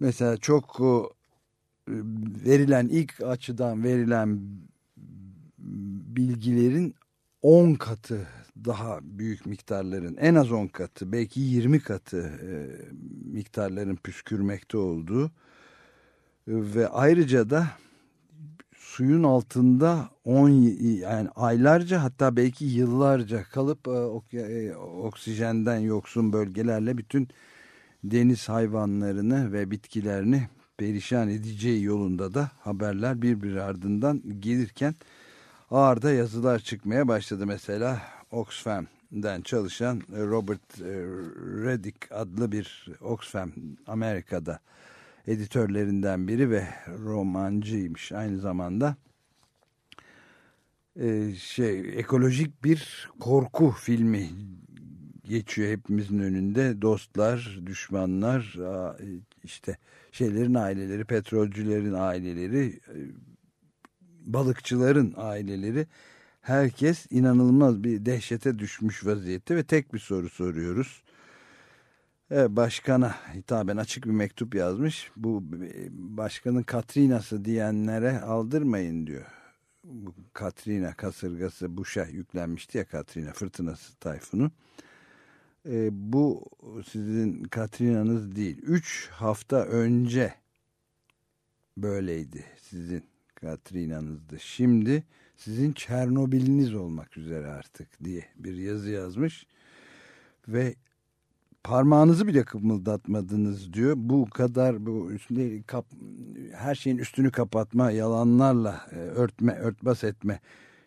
mesela çok verilen ilk açıdan verilen bilgilerin 10 katı daha büyük miktarların en az 10 katı belki 20 katı e, miktarların püskürmekte olduğu ve ayrıca da suyun altında 10 yani aylarca hatta belki yıllarca kalıp e, e, oksijenden yoksun bölgelerle bütün deniz hayvanlarını ve bitkilerini perişan edeceği yolunda da haberler birbiri ardından gelirken ağırda yazılar çıkmaya başladı. Mesela Oxfam Oxfam'den çalışan Robert Reddick adlı bir Oxfam Amerika'da editörlerinden biri ve romancıymış aynı zamanda. Ee, şey ekolojik bir korku filmi geçiyor hepimizin önünde. Dostlar, düşmanlar, işte şeylerin aileleri, petrolcülerin aileleri, e, balıkçıların aileleri herkes inanılmaz bir dehşete düşmüş vaziyette ve tek bir soru soruyoruz. Evet, başkana hitaben açık bir mektup yazmış. Bu e, başkanın Katrina'sı diyenlere aldırmayın diyor. Bu Katrina kasırgası Bush'a yüklenmişti ya Katrina fırtınası tayfunu. E, bu sizin Katrina'nız değil. Üç hafta önce böyleydi sizin Katrina'nızdı. Şimdi sizin Çernobil'iniz olmak üzere artık diye bir yazı yazmış. Ve parmağınızı bile kımıldatmadınız diyor. Bu kadar bu üstüne kap, her şeyin üstünü kapatma, yalanlarla e, örtme, örtbas etme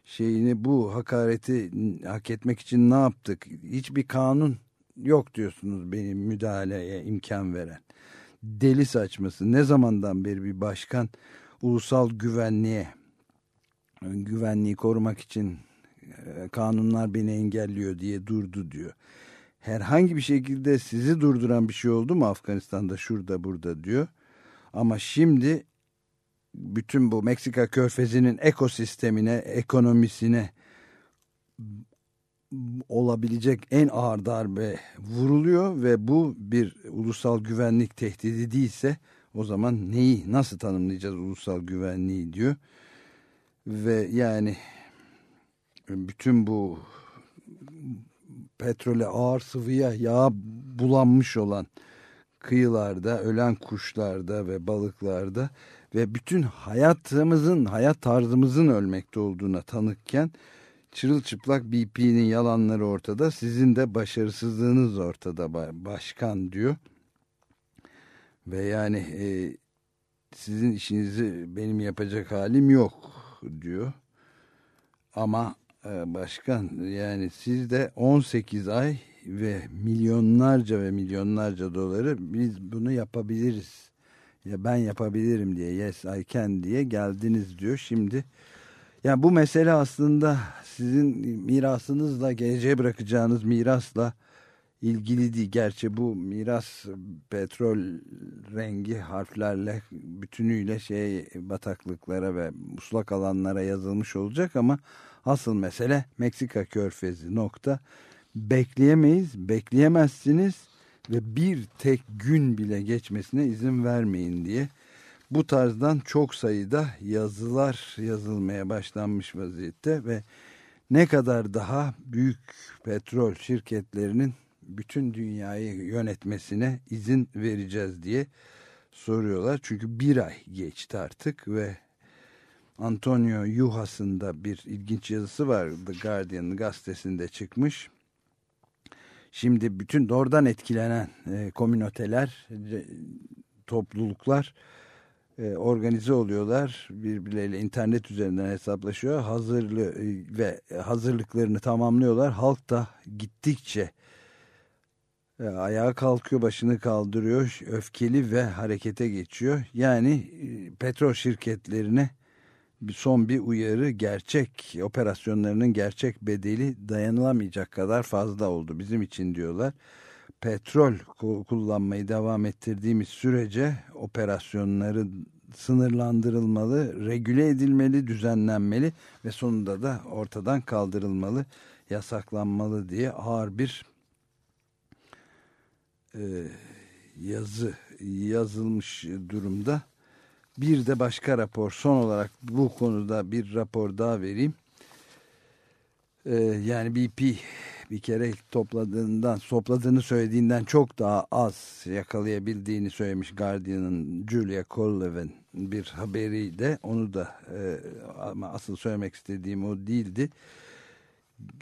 şeyini bu hakareti hak etmek için ne yaptık? Hiçbir kanun yok diyorsunuz benim müdahaleye imkan veren. Deli saçması. Ne zamandan beri bir başkan ulusal güvenliğe güvenliği korumak için e, kanunlar beni engelliyor diye durdu diyor. Herhangi bir şekilde sizi durduran bir şey oldu mu Afganistan'da şurada burada diyor. Ama şimdi bütün bu Meksika körfezinin ekosistemine, ekonomisine olabilecek en ağır darbe vuruluyor ve bu bir ulusal güvenlik tehdidi değilse o zaman neyi nasıl tanımlayacağız ulusal güvenliği diyor. Ve yani bütün bu petrole ağır sıvıya yağ bulanmış olan kıyılarda, ölen kuşlarda ve balıklarda ve bütün hayatımızın, hayat tarzımızın ölmekte olduğuna tanıkken çırılçıplak BP'nin yalanları ortada, sizin de başarısızlığınız ortada başkan diyor. Ve yani e, sizin işinizi benim yapacak halim yok diyor. Ama başkan yani siz de 18 ay ve milyonlarca ve milyonlarca doları biz bunu yapabiliriz. Ya ben yapabilirim diye yes I can diye geldiniz diyor. Şimdi yani bu mesele aslında sizin mirasınızla geleceğe bırakacağınız mirasla ilgili değil. Gerçi bu miras petrol rengi harflerle bütünüyle şey bataklıklara ve muslak alanlara yazılmış olacak ama asıl mesele Meksika körfezi nokta. Bekleyemeyiz, bekleyemezsiniz ve bir tek gün bile geçmesine izin vermeyin diye bu tarzdan çok sayıda yazılar yazılmaya başlanmış vaziyette ve ne kadar daha büyük petrol şirketlerinin bütün dünyayı yönetmesine izin vereceğiz diye soruyorlar. Çünkü bir ay geçti artık ve Antonio Yuhas'ın da bir ilginç yazısı var. The Guardian gazetesinde çıkmış. Şimdi bütün doğrudan etkilenen e, komünoteler, e, topluluklar e, organize oluyorlar. Birbirleriyle internet üzerinden hesaplaşıyor. Hazırlı e, ve hazırlıklarını tamamlıyorlar. Halk da gittikçe e, ayağa kalkıyor, başını kaldırıyor, öfkeli ve harekete geçiyor. Yani e, petrol şirketlerine son bir uyarı gerçek operasyonlarının gerçek bedeli dayanılamayacak kadar fazla oldu bizim için diyorlar. Petrol kullanmayı devam ettirdiğimiz sürece operasyonları sınırlandırılmalı, regüle edilmeli, düzenlenmeli ve sonunda da ortadan kaldırılmalı, yasaklanmalı diye ağır bir e, yazı yazılmış durumda. Bir de başka rapor son olarak bu konuda bir rapor daha vereyim. Ee, yani BP bir kere topladığından topladığını söylediğinden çok daha az yakalayabildiğini söylemiş Guardian'ın Julia Colvin bir haberi de onu da e, ama asıl söylemek istediğim o değildi.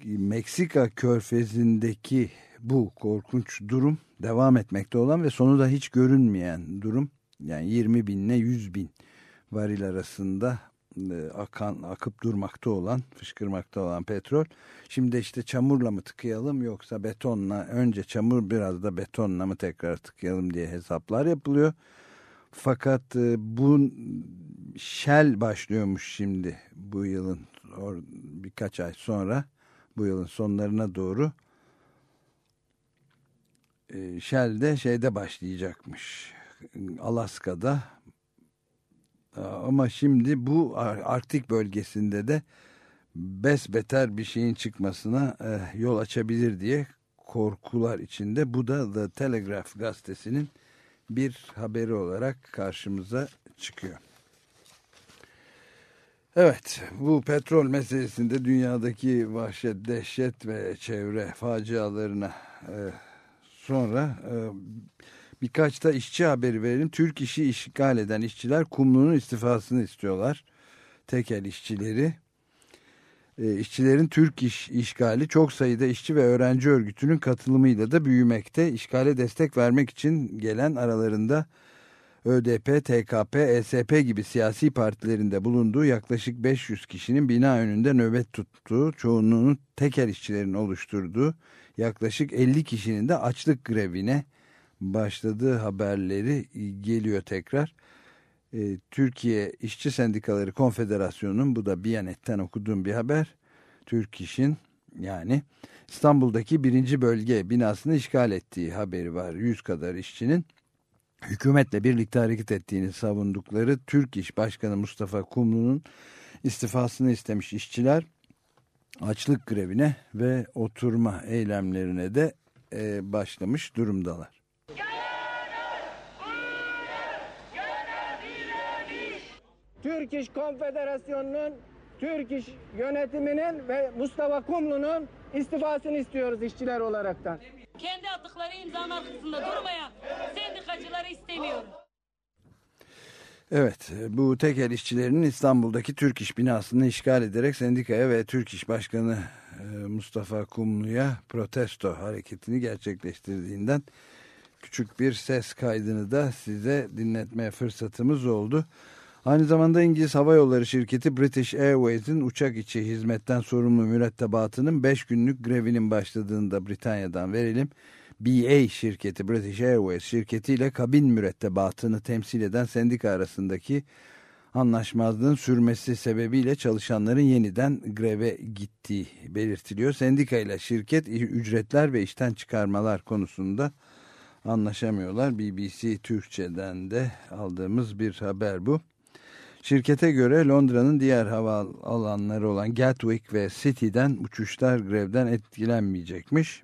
Meksika körfezindeki bu korkunç durum devam etmekte olan ve sonu da hiç görünmeyen durum yani 20 bin ile 100 bin varil arasında e, akan akıp durmakta olan fışkırmakta olan petrol. Şimdi işte çamurla mı tıkayalım yoksa betonla önce çamur biraz da betonla mı tekrar tıkayalım diye hesaplar yapılıyor. Fakat e, bu Shell başlıyormuş şimdi bu yılın birkaç ay sonra bu yılın sonlarına doğru. E, Shell de şeyde başlayacakmış Alaska'da ama şimdi bu Arktik bölgesinde de besbeter bir şeyin çıkmasına e, yol açabilir diye korkular içinde. Bu da The Telegraph gazetesinin bir haberi olarak karşımıza çıkıyor. Evet, bu petrol meselesinde dünyadaki vahşet, dehşet ve çevre facialarına e, sonra e, birkaç da işçi haberi verelim. Türk işi işgal eden işçiler Kumlu'nun istifasını istiyorlar. Tekel işçileri. E, işçilerin Türk iş işgali çok sayıda işçi ve öğrenci örgütünün katılımıyla da büyümekte. İşgale destek vermek için gelen aralarında ÖDP, TKP, ESP gibi siyasi partilerinde bulunduğu yaklaşık 500 kişinin bina önünde nöbet tuttuğu, çoğunluğunu tekel işçilerin oluşturduğu yaklaşık 50 kişinin de açlık grevine başladığı haberleri geliyor tekrar. E, Türkiye İşçi Sendikaları Konfederasyonu'nun bu da Biyanet'ten okuduğum bir haber. Türk İş'in yani İstanbul'daki birinci bölge binasını işgal ettiği haberi var. Yüz kadar işçinin hükümetle birlikte hareket ettiğini savundukları Türk İş Başkanı Mustafa Kumlu'nun istifasını istemiş işçiler açlık grevine ve oturma eylemlerine de e, başlamış durumdalar. Türk İş Konfederasyonu'nun, Türk İş yönetiminin ve Mustafa Kumlu'nun istifasını istiyoruz işçiler olaraktan. Kendi attıkları imzanın arkasında durmayan sendikacıları istemiyoruz. Evet, bu tekel işçilerinin İstanbul'daki Türk İş binasını işgal ederek sendikaya ve Türk İş Başkanı e, Mustafa Kumlu'ya protesto hareketini gerçekleştirdiğinden küçük bir ses kaydını da size dinletmeye fırsatımız oldu. Aynı zamanda İngiliz Hava Yolları şirketi British Airways'in uçak içi hizmetten sorumlu mürettebatının 5 günlük grevinin başladığını da Britanya'dan verelim. BA şirketi British Airways şirketiyle kabin mürettebatını temsil eden sendika arasındaki anlaşmazlığın sürmesi sebebiyle çalışanların yeniden greve gittiği belirtiliyor. Sendika ile şirket ücretler ve işten çıkarmalar konusunda anlaşamıyorlar. BBC Türkçe'den de aldığımız bir haber bu. Şirkete göre Londra'nın diğer hava alanları olan Gatwick ve City'den uçuşlar grevden etkilenmeyecekmiş.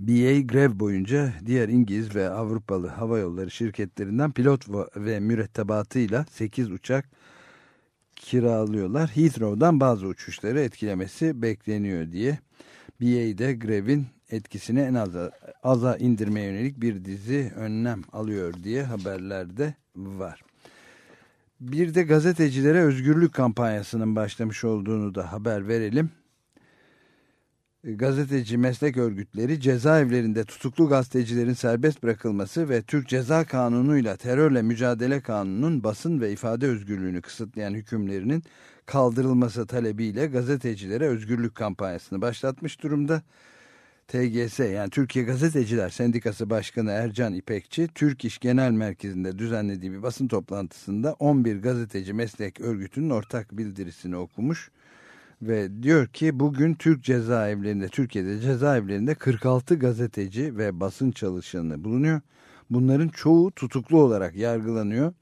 BA grev boyunca diğer İngiliz ve Avrupalı hava yolları şirketlerinden pilot ve mürettebatıyla 8 uçak kiralıyorlar. Heathrow'dan bazı uçuşları etkilemesi bekleniyor diye. BA'de grevin etkisini en aza, aza indirmeye yönelik bir dizi önlem alıyor diye haberlerde var. Bir de gazetecilere özgürlük kampanyasının başlamış olduğunu da haber verelim. Gazeteci meslek örgütleri cezaevlerinde tutuklu gazetecilerin serbest bırakılması ve Türk Ceza Kanunu'yla terörle mücadele kanununun basın ve ifade özgürlüğünü kısıtlayan hükümlerinin kaldırılması talebiyle gazetecilere özgürlük kampanyasını başlatmış durumda. TGS yani Türkiye Gazeteciler Sendikası Başkanı Ercan İpekçi Türk İş Genel Merkezi'nde düzenlediği bir basın toplantısında 11 gazeteci meslek örgütünün ortak bildirisini okumuş ve diyor ki bugün Türk cezaevlerinde Türkiye'de cezaevlerinde 46 gazeteci ve basın çalışanı bulunuyor. Bunların çoğu tutuklu olarak yargılanıyor.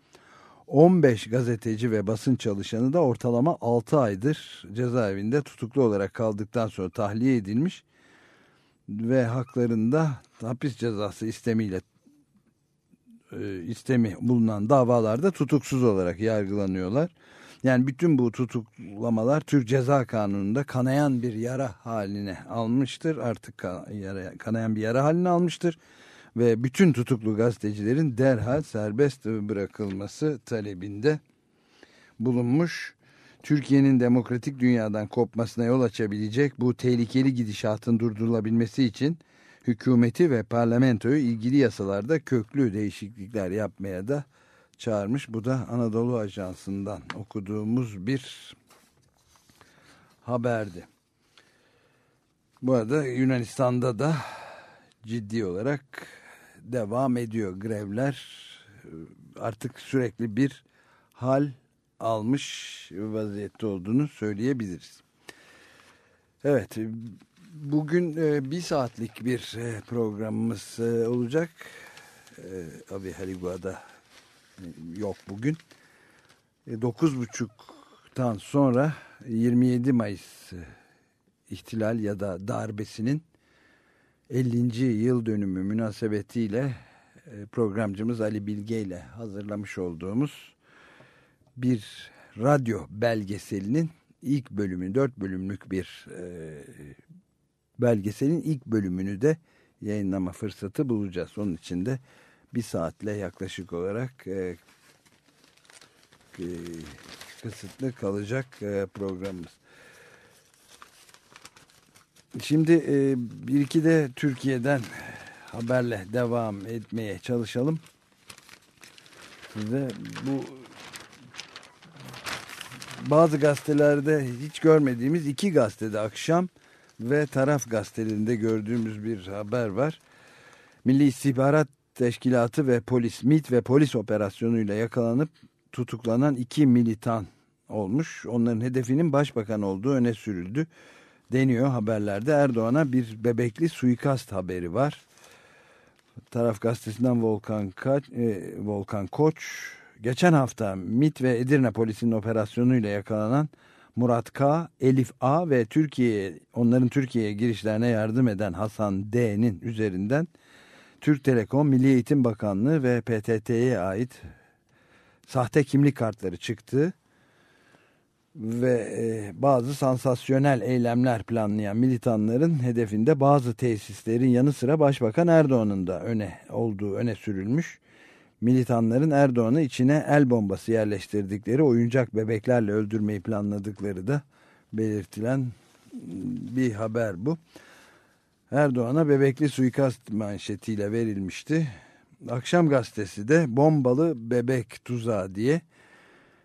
15 gazeteci ve basın çalışanı da ortalama 6 aydır cezaevinde tutuklu olarak kaldıktan sonra tahliye edilmiş ve haklarında hapis cezası istemiyle e, istemi bulunan davalarda tutuksuz olarak yargılanıyorlar. Yani bütün bu tutuklamalar Türk Ceza Kanunu'nda kanayan bir yara haline almıştır. Artık kanayan bir yara haline almıştır. Ve bütün tutuklu gazetecilerin derhal serbest bırakılması talebinde bulunmuş. Türkiye'nin demokratik dünyadan kopmasına yol açabilecek bu tehlikeli gidişatın durdurulabilmesi için hükümeti ve parlamentoyu ilgili yasalarda köklü değişiklikler yapmaya da çağırmış. Bu da Anadolu Ajansı'ndan okuduğumuz bir haberdi. Bu arada Yunanistan'da da ciddi olarak devam ediyor grevler. Artık sürekli bir hal almış vaziyette olduğunu söyleyebiliriz. Evet, bugün e, bir saatlik bir e, programımız e, olacak. Abi Haligua'da yok bugün. 9.30'tan sonra 27 Mayıs ihtilal ya da darbesinin 50. yıl dönümü münasebetiyle programcımız Ali Bilge ile hazırlamış olduğumuz bir radyo belgeselinin ilk bölümü, dört bölümlük bir e, belgeselin ilk bölümünü de yayınlama fırsatı bulacağız. Onun için de bir saatle yaklaşık olarak e, e, kısıtlı kalacak e, programımız. Şimdi e, bir iki de Türkiye'den haberle devam etmeye çalışalım. Size bu bazı gazetelerde hiç görmediğimiz iki gazetede akşam ve taraf gazetelerinde gördüğümüz bir haber var. Milli İstihbarat Teşkilatı ve polis, MIT ve polis operasyonuyla yakalanıp tutuklanan iki militan olmuş. Onların hedefinin başbakan olduğu öne sürüldü deniyor haberlerde. Erdoğan'a bir bebekli suikast haberi var. Taraf gazetesinden Volkan, Kaç, e, Volkan Koç geçen hafta MIT ve Edirne polisinin operasyonuyla yakalanan Murat K, Elif A ve Türkiye onların Türkiye'ye girişlerine yardım eden Hasan D'nin üzerinden Türk Telekom, Milli Eğitim Bakanlığı ve PTT'ye ait sahte kimlik kartları çıktı ve e, bazı sansasyonel eylemler planlayan militanların hedefinde bazı tesislerin yanı sıra Başbakan Erdoğan'ın da öne olduğu öne sürülmüş militanların Erdoğan'ı içine el bombası yerleştirdikleri oyuncak bebeklerle öldürmeyi planladıkları da belirtilen bir haber bu. Erdoğan'a bebekli suikast manşetiyle verilmişti. Akşam gazetesi de bombalı bebek tuzağı diye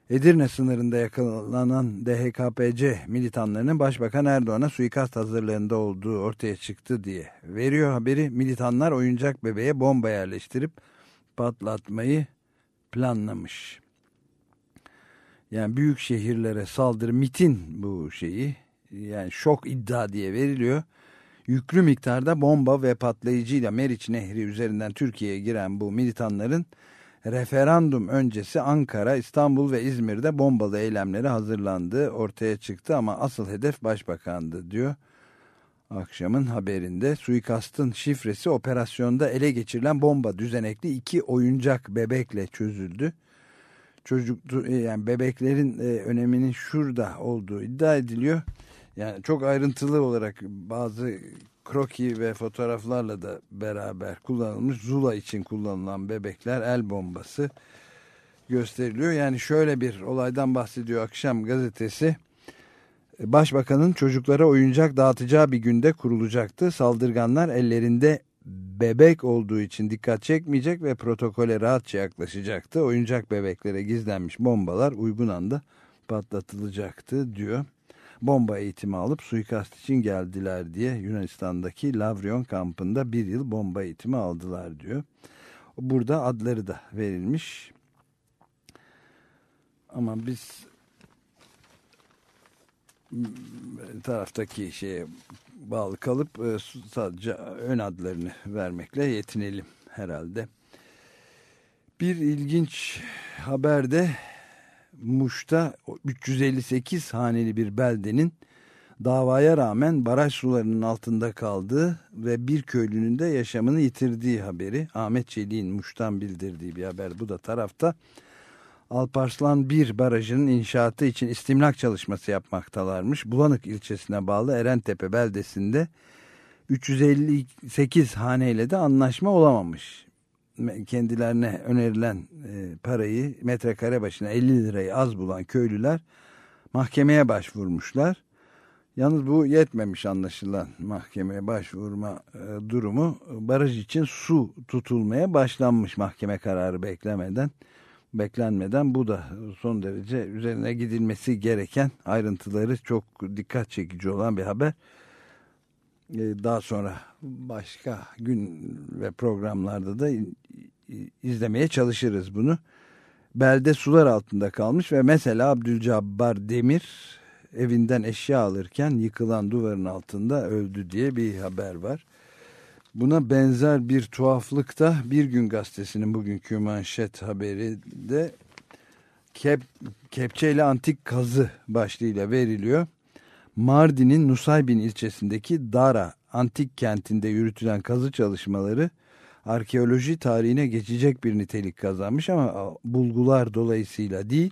Edirne sınırında yakalanan DHKPC militanlarının Başbakan Erdoğan'a suikast hazırlığında olduğu ortaya çıktı diye veriyor haberi. Militanlar oyuncak bebeğe bomba yerleştirip patlatmayı planlamış. Yani büyük şehirlere saldırı MIT'in bu şeyi yani şok iddia diye veriliyor. Yüklü miktarda bomba ve patlayıcıyla Meriç Nehri üzerinden Türkiye'ye giren bu militanların referandum öncesi Ankara, İstanbul ve İzmir'de bombalı eylemleri hazırlandığı ortaya çıktı ama asıl hedef başbakandı diyor akşamın haberinde suikastın şifresi operasyonda ele geçirilen bomba düzenekli iki oyuncak bebekle çözüldü. Çocuk e, yani bebeklerin e, öneminin şurada olduğu iddia ediliyor. Yani çok ayrıntılı olarak bazı kroki ve fotoğraflarla da beraber kullanılmış Zula için kullanılan bebekler el bombası gösteriliyor. Yani şöyle bir olaydan bahsediyor akşam gazetesi. Başbakanın çocuklara oyuncak dağıtacağı bir günde kurulacaktı. Saldırganlar ellerinde bebek olduğu için dikkat çekmeyecek ve protokole rahatça yaklaşacaktı. Oyuncak bebeklere gizlenmiş bombalar uygun anda patlatılacaktı diyor. Bomba eğitimi alıp suikast için geldiler diye Yunanistan'daki Lavrion kampında bir yıl bomba eğitimi aldılar diyor. Burada adları da verilmiş. Ama biz taraftaki şeye bağlı kalıp e, sadece ön adlarını vermekle yetinelim herhalde. Bir ilginç haberde Muş'ta 358 haneli bir beldenin davaya rağmen baraj sularının altında kaldığı ve bir köylünün de yaşamını yitirdiği haberi Ahmet Çelik'in Muş'tan bildirdiği bir haber. Bu da tarafta Alparslan 1 barajının inşaatı için istimlak çalışması yapmaktalarmış. Bulanık ilçesine bağlı Erentepe beldesinde 358 haneyle de anlaşma olamamış. Kendilerine önerilen e, parayı metrekare başına 50 lirayı az bulan köylüler mahkemeye başvurmuşlar. Yalnız bu yetmemiş anlaşılan mahkemeye başvurma e, durumu baraj için su tutulmaya başlanmış mahkeme kararı beklemeden beklenmeden bu da son derece üzerine gidilmesi gereken ayrıntıları çok dikkat çekici olan bir haber. Ee, Daha sonra başka gün ve programlarda da izlemeye çalışırız bunu. Belde sular altında kalmış ve mesela Abdülcabbar Demir evinden eşya alırken yıkılan duvarın altında öldü diye bir haber var. Buna benzer bir tuhaflık da Bir Gün Gazetesi'nin bugünkü manşet haberi de Kep, Kepçeyle Antik Kazı başlığıyla veriliyor. Mardin'in Nusaybin ilçesindeki Dara antik kentinde yürütülen kazı çalışmaları arkeoloji tarihine geçecek bir nitelik kazanmış ama bulgular dolayısıyla değil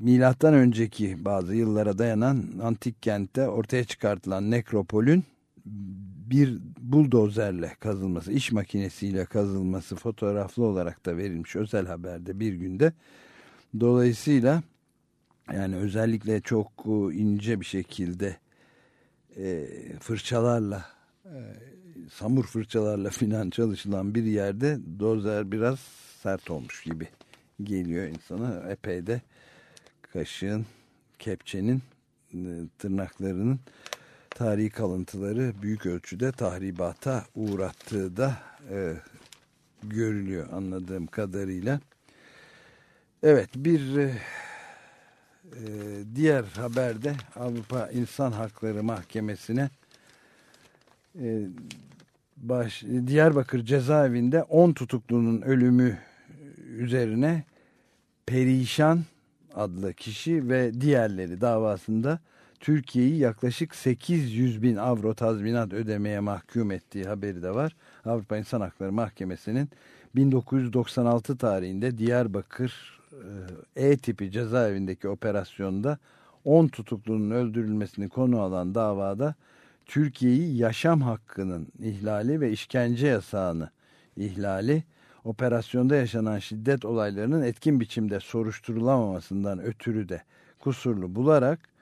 milattan önceki bazı yıllara dayanan antik kentte ortaya çıkartılan nekropolün bir buldozerle kazılması, iş makinesiyle kazılması fotoğraflı olarak da verilmiş özel haberde bir günde. Dolayısıyla yani özellikle çok ince bir şekilde e, fırçalarla e, samur fırçalarla filan çalışılan bir yerde dozer biraz sert olmuş gibi geliyor insana. Epey de kaşığın, kepçenin, e, tırnaklarının tarihi kalıntıları büyük ölçüde tahribata uğrattığı da e, görülüyor anladığım kadarıyla. Evet bir e, e, diğer haberde Avrupa İnsan Hakları Mahkemesi'ne e, baş, Diyarbakır cezaevinde 10 tutuklunun ölümü üzerine Perişan adlı kişi ve diğerleri davasında Türkiye'yi yaklaşık 800 bin avro tazminat ödemeye mahkum ettiği haberi de var. Avrupa İnsan Hakları Mahkemesi'nin 1996 tarihinde Diyarbakır e, tipi cezaevindeki operasyonda 10 tutuklunun öldürülmesini konu alan davada Türkiye'yi yaşam hakkının ihlali ve işkence yasağını ihlali operasyonda yaşanan şiddet olaylarının etkin biçimde soruşturulamamasından ötürü de kusurlu bularak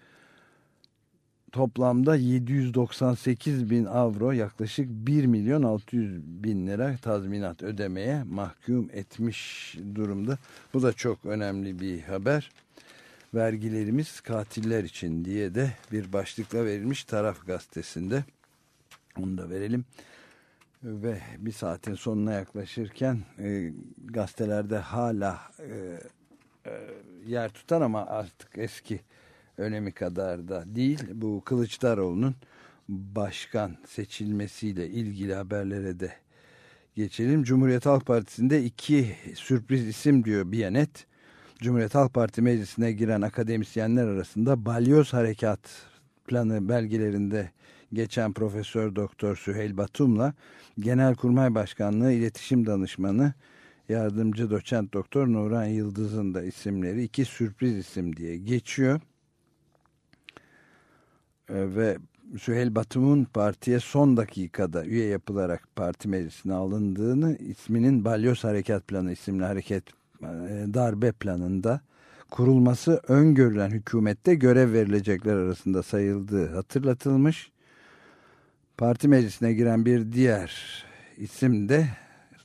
toplamda 798 bin avro yaklaşık 1 milyon 600 bin lira tazminat ödemeye mahkum etmiş durumda. Bu da çok önemli bir haber. Vergilerimiz katiller için diye de bir başlıkla verilmiş taraf gazetesinde. Onu da verelim. Ve bir saatin sonuna yaklaşırken e, gazetelerde hala e, e, yer tutan ama artık eski önemi kadar da değil. Bu Kılıçdaroğlu'nun başkan seçilmesiyle ilgili haberlere de geçelim. Cumhuriyet Halk Partisi'nde iki sürpriz isim diyor Biyanet. Cumhuriyet Halk Parti meclisine giren akademisyenler arasında Balyoz Harekat planı belgelerinde geçen Profesör Doktor Süheyl Batum'la Genelkurmay Başkanlığı İletişim Danışmanı Yardımcı Doçent Doktor Nuran Yıldız'ın da isimleri iki sürpriz isim diye geçiyor. Ee, ve Süheyl Batum'un partiye son dakikada üye yapılarak parti meclisine alındığını isminin Balyoz Harekat Planı isimli hareket e, darbe planında kurulması öngörülen hükümette görev verilecekler arasında sayıldığı hatırlatılmış. Parti meclisine giren bir diğer isim de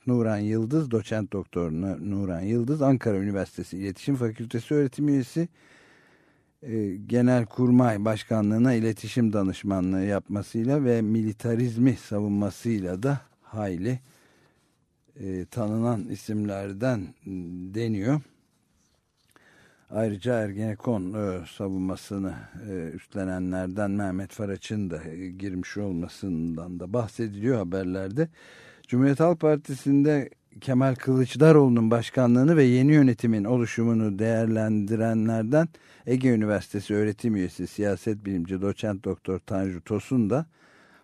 Nuran Yıldız, doçent doktor Nuran Yıldız, Ankara Üniversitesi İletişim Fakültesi öğretim üyesi e, Genel Kurmay Başkanlığı'na iletişim danışmanlığı yapmasıyla ve militarizmi savunmasıyla da hayli e, tanınan isimlerden deniyor. Ayrıca Ergenekon e, savunmasını e, üstlenenlerden Mehmet Faraç'ın da e, girmiş olmasından da bahsediliyor haberlerde. Cumhuriyet Halk Partisi'nde Kemal Kılıçdaroğlu'nun başkanlığını ve yeni yönetimin oluşumunu değerlendirenlerden Ege Üniversitesi öğretim üyesi siyaset bilimci doçent doktor Tanju Tosun da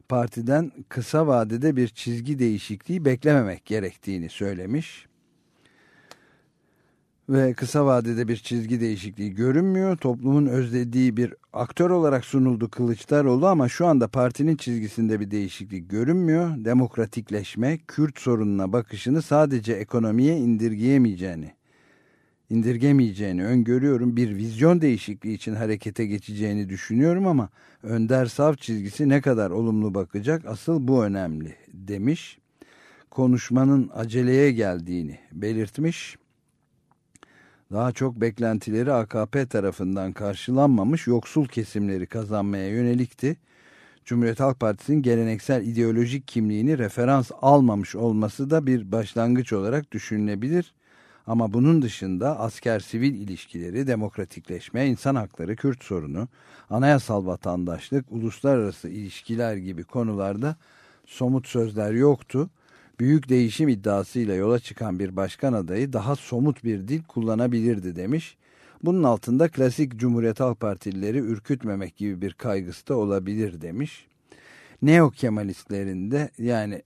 partiden kısa vadede bir çizgi değişikliği beklememek gerektiğini söylemiş. Ve kısa vadede bir çizgi değişikliği görünmüyor. Toplumun özlediği bir aktör olarak sunuldu Kılıçdaroğlu ama şu anda partinin çizgisinde bir değişiklik görünmüyor. Demokratikleşme, Kürt sorununa bakışını sadece ekonomiye indirgeyemeyeceğini, indirgemeyeceğini öngörüyorum. Bir vizyon değişikliği için harekete geçeceğini düşünüyorum ama Önder Sav çizgisi ne kadar olumlu bakacak asıl bu önemli demiş. Konuşmanın aceleye geldiğini belirtmiş Daha çok beklentileri AKP tarafından karşılanmamış yoksul kesimleri kazanmaya yönelikti. Cumhuriyet Halk Partisi'nin geleneksel ideolojik kimliğini referans almamış olması da bir başlangıç olarak düşünülebilir. Ama bunun dışında asker-sivil ilişkileri, demokratikleşme, insan hakları, Kürt sorunu, anayasal vatandaşlık, uluslararası ilişkiler gibi konularda somut sözler yoktu. Büyük değişim iddiasıyla yola çıkan bir başkan adayı daha somut bir dil kullanabilirdi demiş. Bunun altında klasik Cumhuriyet Halk Partilileri ürkütmemek gibi bir kaygısı da olabilir demiş. Neo Kemalistlerin yani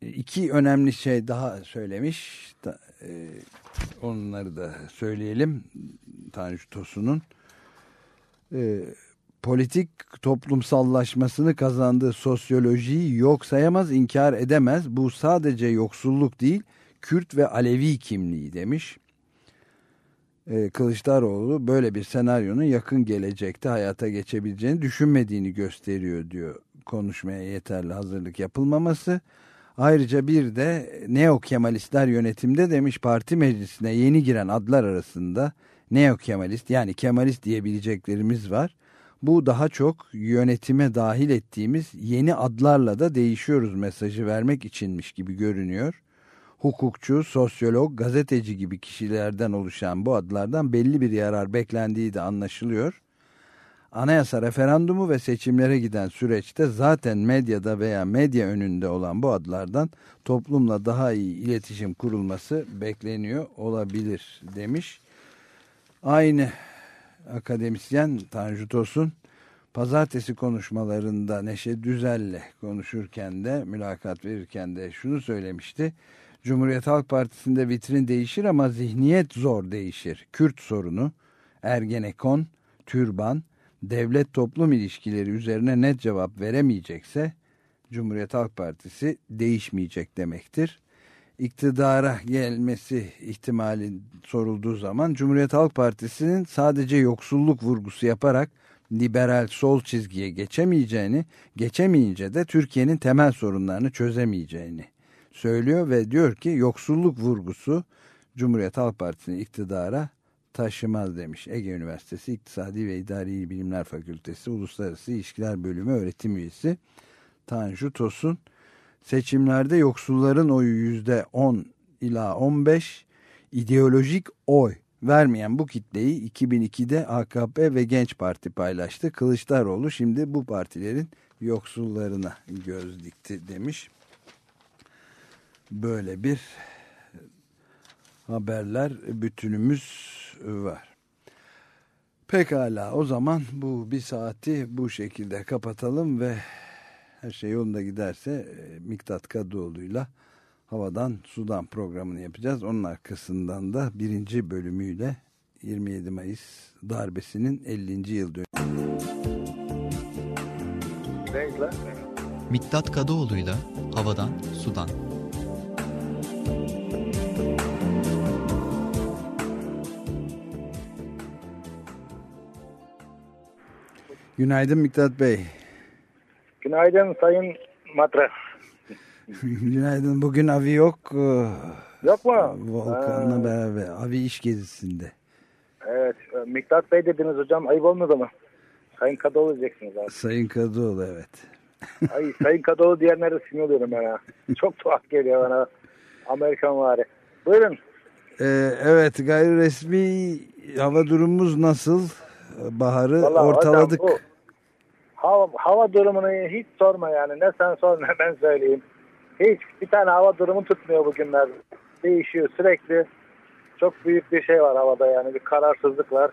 iki önemli şey daha söylemiş. E, onları da söyleyelim. Tanju Tosun'un e, politik toplumsallaşmasını kazandığı sosyolojiyi yok sayamaz, inkar edemez. Bu sadece yoksulluk değil, Kürt ve Alevi kimliği demiş. Ee, Kılıçdaroğlu böyle bir senaryonun yakın gelecekte hayata geçebileceğini düşünmediğini gösteriyor diyor konuşmaya yeterli hazırlık yapılmaması. Ayrıca bir de Neo Kemalistler yönetimde demiş parti meclisine yeni giren adlar arasında Neo Kemalist yani Kemalist diyebileceklerimiz var. Bu daha çok yönetime dahil ettiğimiz yeni adlarla da değişiyoruz mesajı vermek içinmiş gibi görünüyor. Hukukçu, sosyolog, gazeteci gibi kişilerden oluşan bu adlardan belli bir yarar beklendiği de anlaşılıyor. Anayasa referandumu ve seçimlere giden süreçte zaten medyada veya medya önünde olan bu adlardan toplumla daha iyi iletişim kurulması bekleniyor olabilir demiş. Aynı akademisyen Tanju Tosun pazartesi konuşmalarında Neşe Düzel'le konuşurken de mülakat verirken de şunu söylemişti. Cumhuriyet Halk Partisi'nde vitrin değişir ama zihniyet zor değişir. Kürt sorunu, Ergenekon, Türban, devlet toplum ilişkileri üzerine net cevap veremeyecekse Cumhuriyet Halk Partisi değişmeyecek demektir. İktidara gelmesi ihtimali sorulduğu zaman Cumhuriyet Halk Partisi'nin sadece yoksulluk vurgusu yaparak liberal sol çizgiye geçemeyeceğini, geçemeyince de Türkiye'nin temel sorunlarını çözemeyeceğini söylüyor ve diyor ki yoksulluk vurgusu Cumhuriyet Halk Partisi'ni iktidara taşımaz demiş. Ege Üniversitesi İktisadi ve İdari Bilimler Fakültesi Uluslararası İlişkiler Bölümü öğretim üyesi Tanju Tosun. Seçimlerde yoksulların oyu yüzde 10 ila 15 ideolojik oy vermeyen bu kitleyi 2002'de AKP ve Genç Parti paylaştı. Kılıçdaroğlu şimdi bu partilerin yoksullarına göz dikti demiş. Böyle bir haberler bütünümüz var. Pekala o zaman bu bir saati bu şekilde kapatalım ve her şey yolunda giderse e, Miktat Kadıoğlu'yla havadan sudan programını yapacağız. Onun arkasından da birinci bölümüyle 27 Mayıs darbesinin 50. yıl dönümü. Miktat Kadıoğlu'yla Havadan Sudan. Günaydın Miktat Bey. Günaydın Sayın Matre. Günaydın. Bugün Avi yok. Ee, Yok mu? Volkan'la Ha, beraber. Avi iş gezisinde. Evet. e, Miktat Bey dediniz hocam. Ayıp olmadı mı? Sayın Kadıoğlu diyeceksiniz abi. Sayın Kadıoğlu evet. Ay, Sayın Kadıoğlu diyenlere sinir oluyorum ben ha. Çok tuhaf geliyor bana. Amerikan vari. Buyurun. Ee, evet gayri resmi hava durumumuz nasıl? Baharı Vallahi ortaladık. hocam bu hava, hava durumunu hiç sorma yani. Ne sen sor ne ben söyleyeyim. Hiç bir tane hava durumu tutmuyor bugünler. Değişiyor sürekli. Çok büyük bir şey var havada yani. Bir kararsızlık var.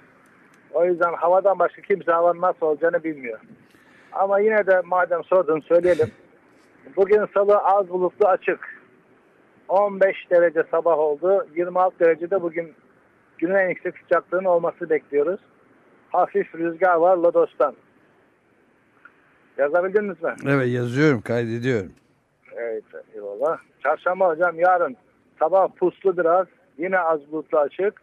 O yüzden havadan başka kimse havanın nasıl olacağını bilmiyor. Ama yine de madem sordun söyleyelim. Bugün salı az bulutlu açık. 15 derece sabah oldu. 26 derecede bugün günün en yüksek sıcaklığının olması bekliyoruz. Hafif rüzgar var Lodos'tan. Yazabildiniz mi? Evet yazıyorum kaydediyorum. Evet eyvallah. Çarşamba hocam yarın sabah puslu biraz. Yine az bulutlu açık.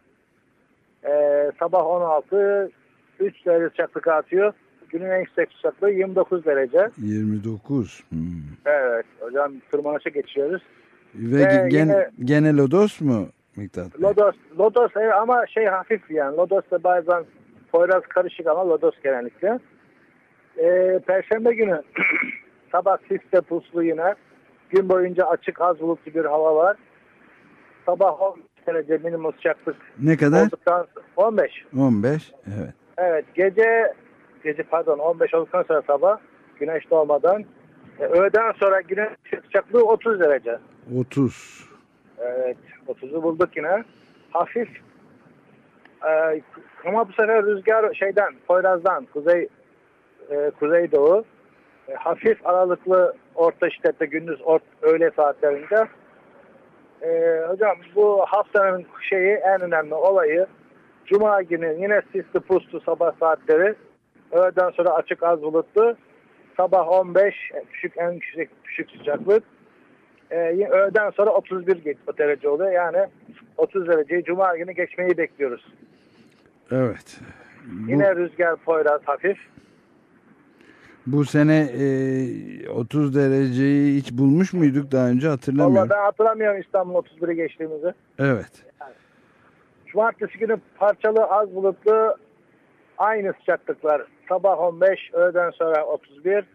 Ee, sabah 16 3 derece sıcaklık atıyor. Günün en yüksek sıcaklığı 29 derece. 29. Hmm. Evet hocam tırmanışa geçiyoruz. Ve Ve gen- yine- gene lodos mu Miktat? Lodos, Lodos evet, ama şey hafif yani. Lodos da bazen Poyraz karışık ama Lodos genellikle. Ee, Perşembe günü sabah siste puslu yine. Gün boyunca açık az bulutlu bir hava var. Sabah 15 derece minimum sıcaklık Ne kadar? olduktan 15. 15. Evet. Evet gece gece pardon 15 olduktan sonra sabah güneş doğmadan e, öğleden sonra güneş sıcaklığı 30 derece. 30. Evet 30'u bulduk yine. Hafif e, ama bu sefer rüzgar şeyden Poyraz'dan kuzey e, kuzeydoğu e, hafif aralıklı orta şiddette gündüz ort, öğle saatlerinde e, hocam bu haftanın şeyi en önemli olayı Cuma günü yine sisli puslu sabah saatleri öğleden sonra açık az bulutlu sabah 15 düşük en yüksek düşük sıcaklık e, öğleden sonra 31 geç- derece oluyor yani 30 dereceyi Cuma günü geçmeyi bekliyoruz. Evet. Bu, Yine rüzgar Poyraz hafif. Bu sene e, 30 dereceyi hiç bulmuş muyduk daha önce hatırlamıyorum. Vallahi ben hatırlamıyorum İstanbul 31'i geçtiğimizi. Evet. Cumartesi günü parçalı az bulutlu aynı sıcaklıklar. Sabah 15, öğleden sonra 31.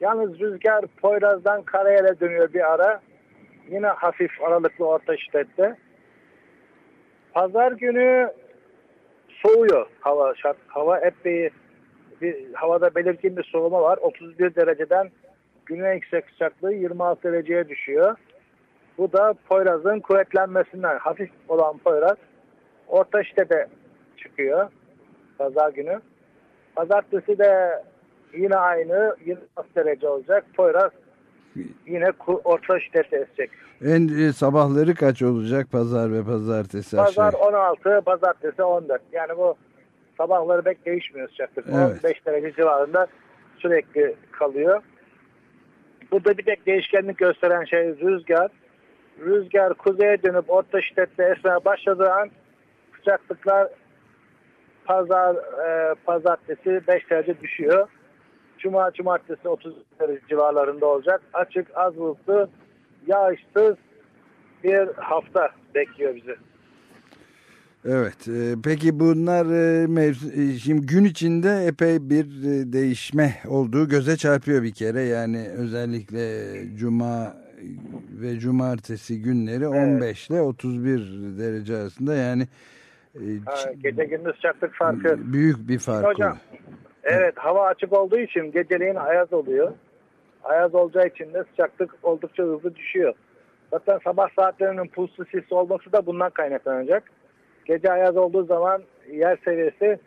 Yalnız rüzgar Poyraz'dan Karayel'e dönüyor bir ara. Yine hafif aralıklı orta şiddette. Pazar günü soğuyor hava. Şart, hava epey bir havada belirgin bir soğuma var. 31 dereceden güney yüksek sıcaklığı 26 dereceye düşüyor. Bu da Poyraz'ın kuvvetlenmesinden hafif olan Poyraz orta şiddete çıkıyor pazar günü. Pazartesi de yine aynı 26 derece olacak. Poyraz yine orta şiddete esecek. En e, sabahları kaç olacak pazar ve pazartesi Pazar aşağı? 16, pazartesi 14. Yani bu sabahları pek değişmiyor sıcaklık. Evet. 15 derece civarında sürekli kalıyor. Burada bir tek değişkenlik gösteren şey rüzgar. Rüzgar kuzeye dönüp orta şiddette esmeye başladığı an sıcaklıklar pazar e, pazartesi 5 derece düşüyor. Cuma cumartesi 30 derece civarlarında olacak. Açık az bulutlu yağışsız bir hafta bekliyor bizi. Evet. e, peki bunlar e, e, şimdi gün içinde epey bir e, değişme olduğu göze çarpıyor bir kere. Yani özellikle cuma ve cumartesi günleri 15 ile 31 derece arasında yani e, Ha, gece gündüz sıcaklık farkı. büyük bir fark Hocam. oluyor. Evet hava açık olduğu için geceleyin ayaz oluyor. Ayaz olacağı için de sıcaklık oldukça hızlı düşüyor. Zaten sabah saatlerinin puslu sisli olması da bundan kaynaklanacak. Gece ayaz olduğu zaman yer seviyesi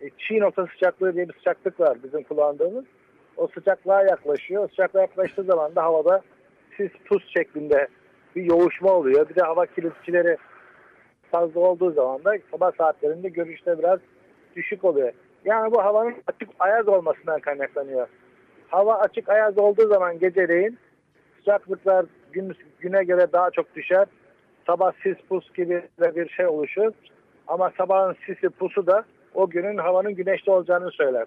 e, çiğ nokta sıcaklığı diye bir sıcaklık var bizim kullandığımız. O sıcaklığa yaklaşıyor. O sıcaklığa yaklaştığı zaman da havada sis pus şeklinde bir yoğuşma oluyor. Bir de hava kirleticileri fazla olduğu zaman da sabah saatlerinde görüşte biraz düşük oluyor. Yani bu havanın açık ayaz olmasından kaynaklanıyor. Hava açık ayaz olduğu zaman geceleyin sıcaklıklar gün, güne göre daha çok düşer. Sabah sis pus gibi de bir şey oluşur. Ama sabahın sisi pusu da o günün havanın güneşli olacağını söyler.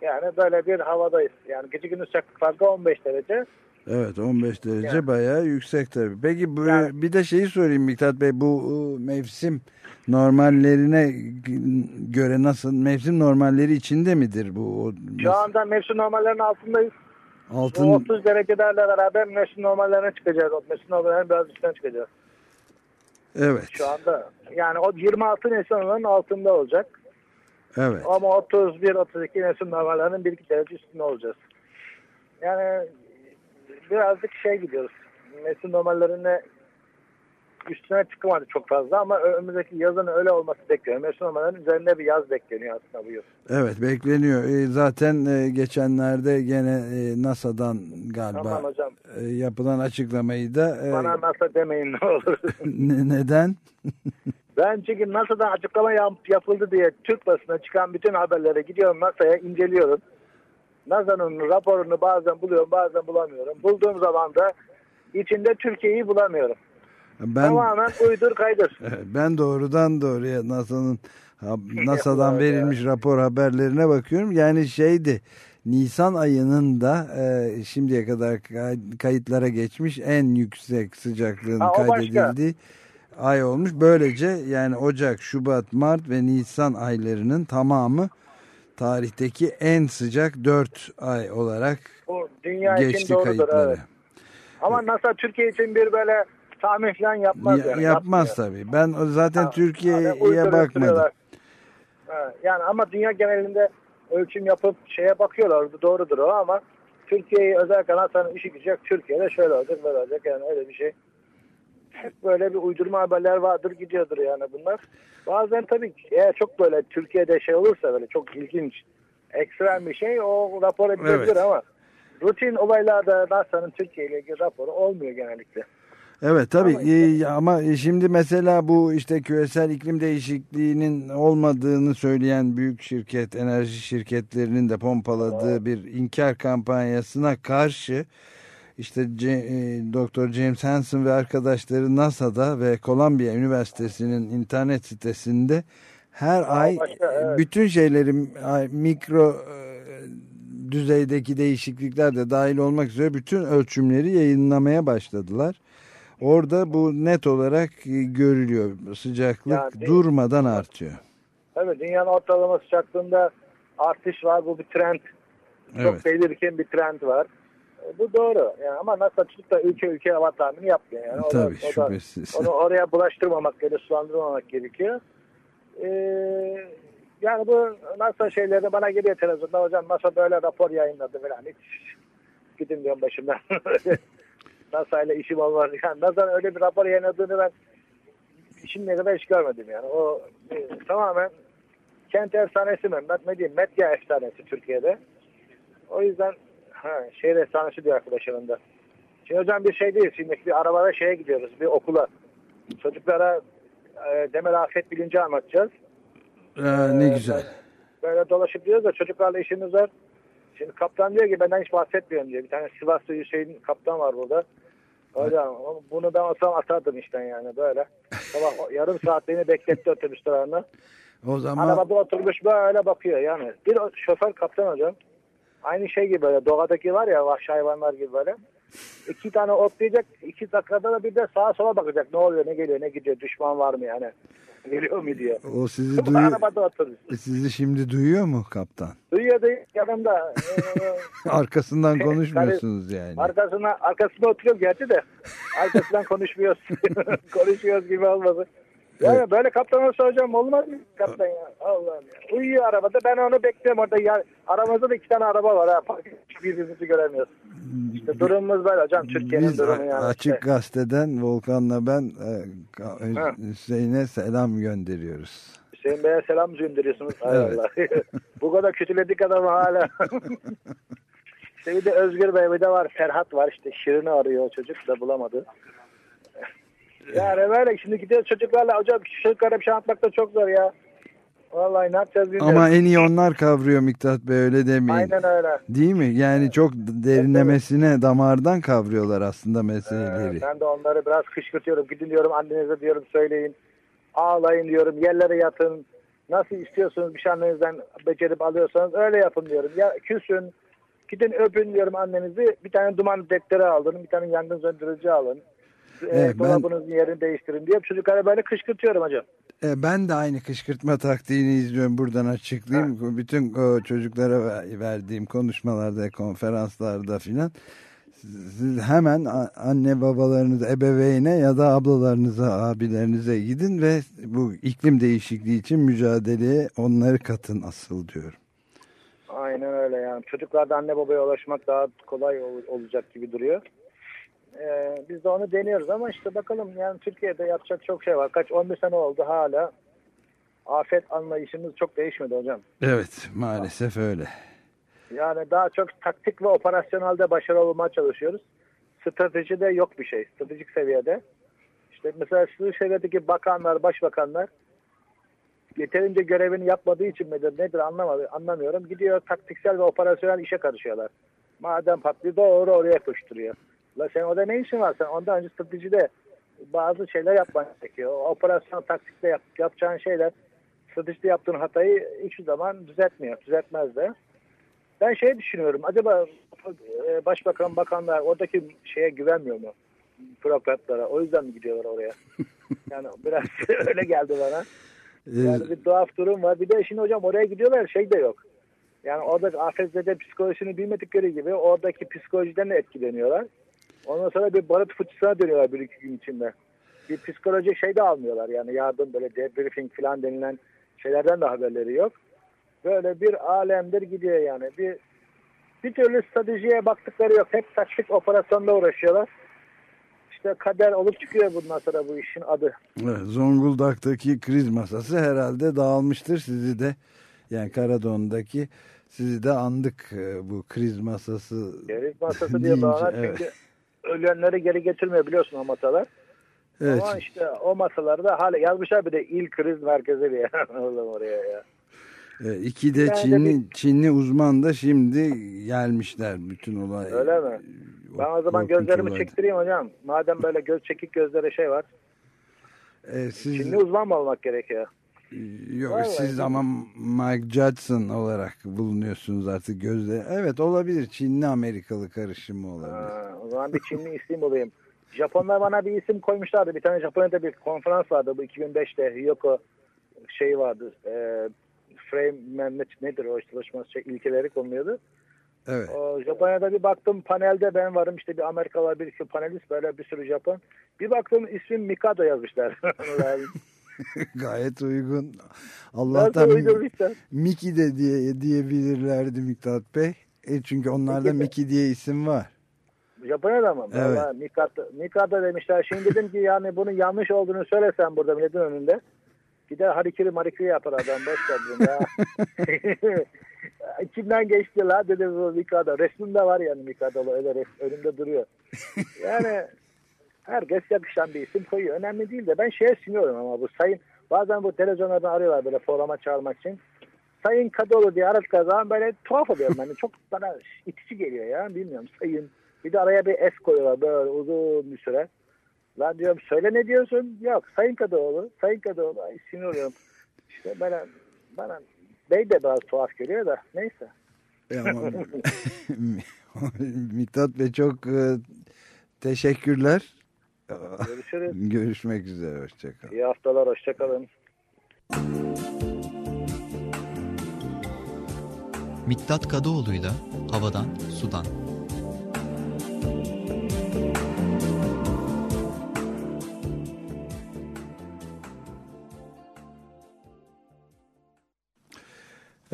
Yani böyle bir havadayız. Yani gece gündüz sıcaklık farkı 15 derece. Evet 15 derece Yani. bayağı yüksek tabii. Peki bu, Yani- bir de şeyi sorayım Miktat Bey bu e, mevsim normallerine göre nasıl mevsim normalleri içinde midir bu? O, Şu anda mevsim normallerinin altındayız. altın O 30 derecelerle beraber mevsim normallerine çıkacağız. Mevsim normallerinin biraz üstüne çıkacağız. Evet. Şu anda yani o 26 Nisan'ın altında olacak. Evet. Ama 31-32 mevsim normallerinin 1-2 derece üstünde olacağız. Yani birazcık şey gidiyoruz. Mevsim normallerine üstüne çıkamadı çok fazla ama önümüzdeki yazın öyle olması bekleniyor. Mevsim normallerinin üzerinde bir yaz bekleniyor aslında bu yıl. Evet bekleniyor. E, zaten e, geçenlerde gene e, NASA'dan galiba Aman hocam yapılan açıklamayı da bana NASA demeyin ne olur. ne- neden? ben çünkü NASA'dan açıklama yap- yapıldı diye Türk basına çıkan bütün haberlere gidiyorum NASA'ya inceliyorum. NASA'nın raporunu bazen buluyorum bazen bulamıyorum. Bulduğum zaman da içinde Türkiye'yi bulamıyorum. Ben Tamamen uydur kaydır. ben doğrudan doğruya NASA'nın NASA'dan verilmiş rapor haberlerine bakıyorum. Yani şeydi Nisan ayının da e, şimdiye kadar kay- kayıtlara geçmiş en yüksek sıcaklığın Ha, o başka. kaydedildiği ay olmuş. Böylece yani Ocak, Şubat, Mart ve Nisan aylarının tamamı tarihteki en sıcak 4 ay olarak Bu dünya için geçti doğrudur. kayıtları. Evet. Ama NASA Türkiye için bir böyle tahmin falan yapmaz. Ya- yani, yapmaz yapmıyor. tabii. Ben zaten Türkiye'ye bakmadım. Ha, yani ama dünya genelinde ölçüm yapıp şeye bakıyorlar. Doğrudur o ama Türkiye'yi özellikle NASA'nın işi yok. Türkiye'de şöyle olacak böyle olacak yani öyle bir şey. Hep böyle bir uydurma haberler vardır gidiyordur yani bunlar. Bazen tabii eğer çok böyle Türkiye'de şey olursa böyle çok ilginç ekstrem bir şey o rapor edilebilir Evet. ama rutin olaylarda NASA'nın Türkiye ile ilgili raporu olmuyor genellikle. Evet tabii Ama Ee, ama şimdi mesela bu işte küresel iklim değişikliğinin olmadığını söyleyen büyük şirket enerji şirketlerinin de pompaladığı bir inkar kampanyasına karşı işte e, Dr. James Hansen ve arkadaşları NASA'da ve Columbia Üniversitesi'nin internet sitesinde her ay başka, evet. bütün şeylerin ay, mikro e, düzeydeki değişiklikler de dahil olmak üzere bütün ölçümleri yayınlamaya başladılar. Orada bu net olarak e, görülüyor. Sıcaklık Yani- durmadan artıyor. Tabii dünyanın ortalama sıcaklığında artış var. Bu bir trend. Çok Evet. belirgin bir trend var. E, Bu doğru. Yani ama NASA tutup da ülke ülke hava tahmini yapmıyor. Yani o da- Tabii o da- şüphesiz. onu oraya bulaştırmamak gerekiyor, sulandırmamak gerekiyor. Ee, yani bu NASA şeyleri bana geliyor televizyonda hocam NASA böyle rapor yayınladı falan. Hiç gidin diyorum başımdan. NASA ile işim olmaz. Yani NASA öyle bir rapor yayınladığını ben şimdiye kadar hiç görmedim yani. O e, tamamen kent efsanesi mi? Ben ne diyeyim? Medya efsanesi Türkiye'de. O yüzden ha, şehir efsanesi diyor arkadaşlarım da. Şimdi hocam bir şey değil. Şimdi bir arabada şeye gidiyoruz. Bir okula. Çocuklara e, temel afet bilinci anlatacağız. Ee, ne Ee, güzel. Böyle dolaşıp diyoruz da çocuklarla işimiz var. Şimdi kaptan diyor ki benden hiç bahsetmiyorum diyor. Bir tane Sivaslı Hüseyin kaptan var burada. Hocam bunu ben olsam atardım işten yani böyle. Sabah yarım saatliğini bekletti otobüs durağında. O zaman Arabada oturmuş böyle bakıyor yani. Bir şoför kaptan hocam. Aynı şey gibi böyle doğadaki var ya vahşi hayvanlar gibi böyle. İki tane otlayacak. iki dakikada da bir de sağa sola bakacak. Ne oluyor ne geliyor ne gidiyor düşman var mı yani. Geliyor mu diyor. o sizi duyuyor. Oturmuş. Sizi şimdi duyuyor mu kaptan? Duyuyor duyuyor yanımda. Arkasından konuşmuyorsunuz yani. arkasına, arkasında oturuyorum gerçi de. Arkasından konuşmuyoruz. konuşuyoruz gibi olmasın. Yani Evet. böyle kaptana soracağım olmaz mı kaptan ya? Allah'ım ya. Uyuyor arabada ben onu bekliyorum orada. Ya, aramızda da iki tane araba var ha. Park Birbirimizi göremiyoruz. İşte durumumuz böyle hocam. Türkiye'nin durumu yani. açık işte. gazeteden Volkan'la ben e. Hüseyin'e selam gönderiyoruz. Hüseyin Bey'e selam gönderiyorsunuz. Hay Evet. Allah. Bu kadar kötüledik adamı hala. işte bir de Özgür Bey bir de var. Ferhat var işte. Şirin'i arıyor çocuk da bulamadı. Yani böyle şimdi gidiyoruz çocuklarla hocam çocuklara bir şey anlatmak da çok zor ya. Vallahi ne yapacağız bilmiyorum. Ama en iyi onlar kavruyor Miktat Bey öyle demeyin. Aynen öyle. Değil mi? Yani çok derinlemesine damardan kavruyorlar aslında meseleleri. Ee, ben de onları biraz kışkırtıyorum. Gidin diyorum annenize diyorum söyleyin. Ağlayın diyorum. Yerlere yatın. Nasıl istiyorsunuz bir şey annenizden becerip alıyorsanız öyle yapın diyorum. Ya küsün. Gidin öpün diyorum annenizi. Bir tane duman dedektörü alın. Bir tane yangın söndürücü alın. Evet, ben- dolabınızın yerini değiştirin diye çocuklara böyle kışkırtıyorum hocam. E, ben de aynı kışkırtma taktiğini izliyorum. Buradan açıklayayım. Bütün o çocuklara ver- verdiğim konuşmalarda, konferanslarda filan siz hemen anne babalarınıza, ebeveyne ya da ablalarınıza, abilerinize gidin ve bu iklim değişikliği için mücadeleye onları katın asıl diyorum. Aynen öyle yani. Çocuklarda anne babaya ulaşmak daha kolay ol- olacak gibi duruyor. Ee, biz de onu deniyoruz ama işte bakalım yani Türkiye'de yapacak çok şey var. Kaç 11 sene oldu hala afet anlayışımız çok değişmedi hocam. Evet maalesef öyle. Yani daha çok taktik ve operasyonelde başarılı olmaya çalışıyoruz. Stratejide yok bir şey. Stratejik seviyede. İşte mesela şu seviyedeki bakanlar, başbakanlar yeterince görevini yapmadığı için midir nedir anlamadı, anlamıyorum. Gidiyor taktiksel ve operasyonel işe karışıyorlar. Madem patlıyor doğru oraya koşturuyor. La sen orada ne işin var sen? Ondan önce stratejide bazı şeyler yapman gerekiyor. Operasyon taktikte yap, yapacağın şeyler stratejide yaptığın hatayı hiçbir zaman düzeltmiyor. Düzeltmez de. Ben şey düşünüyorum. Acaba e, başbakan, bakanlar oradaki şeye güvenmiyor mu? bürokratlara. O yüzden mi gidiyorlar oraya? Yani biraz öyle geldi bana. Ee, Yani bir tuhaf durum var. Bir de şimdi hocam oraya gidiyorlar şey de yok. Yani orada AFZ'de psikolojisini bilmedikleri gibi oradaki psikolojiden de etkileniyorlar. Ondan sonra bir barut fıçısına dönüyorlar bir iki gün içinde. Bir psikolojik şey de almıyorlar yani yardım böyle debriefing falan denilen şeylerden de haberleri yok. Böyle bir alemdir gidiyor yani. Bir bir türlü stratejiye baktıkları yok. Hep taktik operasyonla uğraşıyorlar. İşte kader olup çıkıyor bundan sonra bu işin adı. Evet, Zonguldak'taki kriz masası herhalde dağılmıştır. Sizi de yani Karadon'daki sizi de andık e, bu kriz masası. Geri masası diye bağlar evet. çünkü ölenleri geri getirmiyor biliyorsun o masalar. Evet. Ama işte o masalarda hala yazmışlar bir de il kriz merkezi diye. Oğlum oraya ya. E, iki de Yani Çinli, bir- Çinli uzman da şimdi gelmişler bütün olay. Öyle mi? Ben o zaman gözlerimi olayda. çektireyim hocam. Madem böyle göz çekik gözlere şey var. E, siz, Çinli uzman mı olmak gerekiyor? Yok, Vallahi siz ama Mike Judson olarak bulunuyorsunuz artık gözde. Evet olabilir Çinli Amerikalı karışımı olabilir. Ha, o zaman bir Çinli isim olayım. Japonlar bana bir isim koymuşlardı. Bir tane Japonya'da bir konferans vardı bu 2005'te. Hyoko şey vardı. E, frame ne, nedir o çalışma şey, ilkeleri konuluyordu. Evet. O Japonya'da bir baktım panelde ben varım işte bir Amerikalı bir iki panelist böyle bir sürü Japon. Bir baktım ismim Mikado yazmışlar. Gayet uygun. Allah'tan uydurmuşlar? Miki de diye diyebilirlerdi Miktat Bey. E çünkü onlarda Miki diye isim var. Japonya'da mı? Evet. Mikado, Mikado demişler. Şimdi dedim ki yani bunun yanlış olduğunu söylesen burada milletin önünde. Gider harikiri marikiri yapar adam. Boş ya. İçimden geçti la dedim bu Mikado. Resmimde var yani Mikado'lu öyle res- önümde duruyor. Yani herkes yakışan bir isim koyuyor. Önemli değil de ben şeye siniyorum ama bu sayın bazen bu televizyonlardan arıyorlar böyle programa çağırmak için. Sayın Kadıoğlu diye aradıkları zaman böyle tuhaf oluyorum. Yani çok bana itici geliyor ya. Bilmiyorum sayın. Bir de araya bir es koyuyorlar böyle uzun bir süre. Lan diyorum söyle ne diyorsun? Yok Sayın Kadıoğlu. Sayın Kadıoğlu. Ay sinir. İşte bana, bana bey de biraz tuhaf geliyor da neyse. E ama Miktat Bey çok e, teşekkürler. Görüşürüz. Görüşmek üzere. Hoşçakalın. İyi haftalar. Hoşçakalın. Miktat Kadıoğlu'yla Havadan Sudan.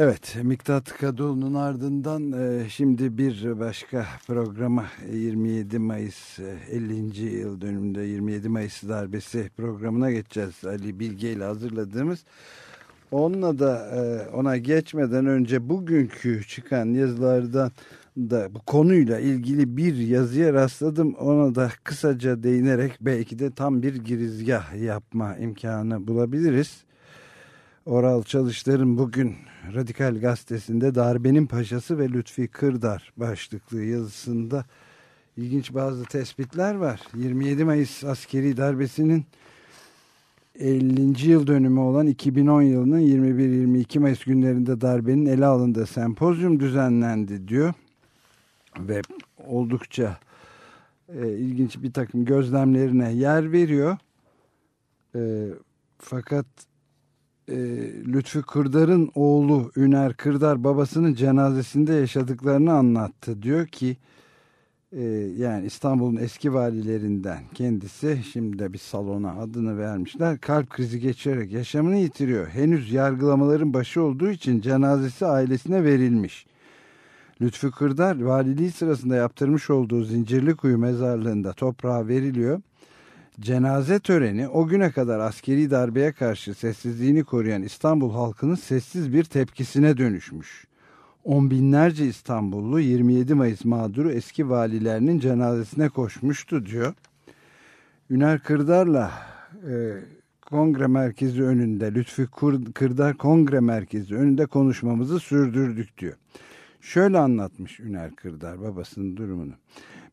Evet, Miktat Kadıoğlu'nun ardından e, şimdi bir başka programa e, 27 Mayıs e, 50. yıl dönümünde 27 Mayıs darbesi programına geçeceğiz. Ali Bilge ile hazırladığımız. Onunla da e, ona geçmeden önce bugünkü çıkan yazılardan da bu konuyla ilgili bir yazıya rastladım. Ona da kısaca değinerek belki de tam bir girizgah yapma imkanı bulabiliriz. Oral Çalışlar'ın bugün Radikal Gazetesi'nde Darbenin Paşası ve Lütfi Kırdar başlıklı yazısında ilginç bazı tespitler var. 27 Mayıs askeri darbesinin 50. yıl dönümü olan 2010 yılının 21-22 Mayıs günlerinde darbenin ele alındığı sempozyum düzenlendi diyor. Ve oldukça e, ilginç bir takım gözlemlerine yer veriyor. E, fakat e, Lütfü Kırdar'ın oğlu Üner Kırdar babasının cenazesinde yaşadıklarını anlattı. Diyor ki e, yani İstanbul'un eski valilerinden kendisi şimdi de bir salona adını vermişler. Kalp krizi geçirerek yaşamını yitiriyor. Henüz yargılamaların başı olduğu için cenazesi ailesine verilmiş. Lütfü Kırdar valiliği sırasında yaptırmış olduğu Zincirlikuyu mezarlığında toprağa veriliyor. Cenaze töreni o güne kadar askeri darbeye karşı sessizliğini koruyan İstanbul halkının sessiz bir tepkisine dönüşmüş. On binlerce İstanbullu 27 Mayıs mağduru eski valilerinin cenazesine koşmuştu diyor. Üner Kırdar'la e, kongre merkezi önünde Lütfü Kur- Kırdar kongre merkezi önünde konuşmamızı sürdürdük diyor. Şöyle anlatmış Üner Kırdar babasının durumunu.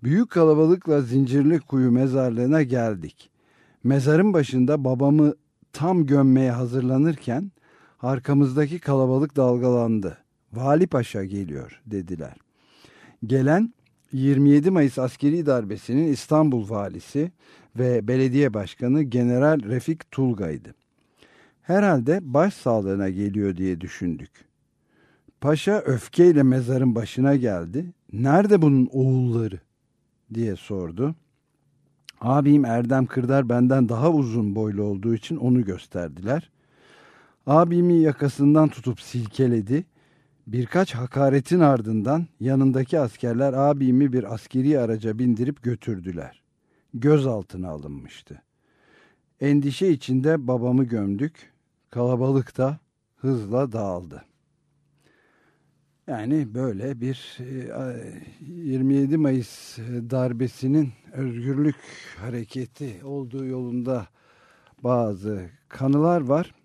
Büyük kalabalıkla Zincirli Kuyu mezarlığına geldik. Mezarın başında babamı tam gömmeye hazırlanırken arkamızdaki kalabalık dalgalandı. Vali Paşa geliyor dediler. Gelen 27 Mayıs askeri darbesinin İstanbul valisi ve belediye başkanı General Refik Tulga'ydı. Herhalde baş sağlığına geliyor diye düşündük. Paşa öfkeyle mezarın başına geldi. Nerede bunun oğulları? Diye sordu. Abim Erdem Kırdar benden daha uzun boylu olduğu için onu gösterdiler. Abimi yakasından tutup silkeledi. Birkaç hakaretin ardından yanındaki askerler abimi bir askeri araca bindirip götürdüler. Gözaltına alınmıştı. Endişe içinde babamı gömdük. Kalabalık da hızla dağıldı. Yani böyle bir e, 27 Mayıs darbesinin özgürlük hareketi olduğu yolunda bazı kanılar var.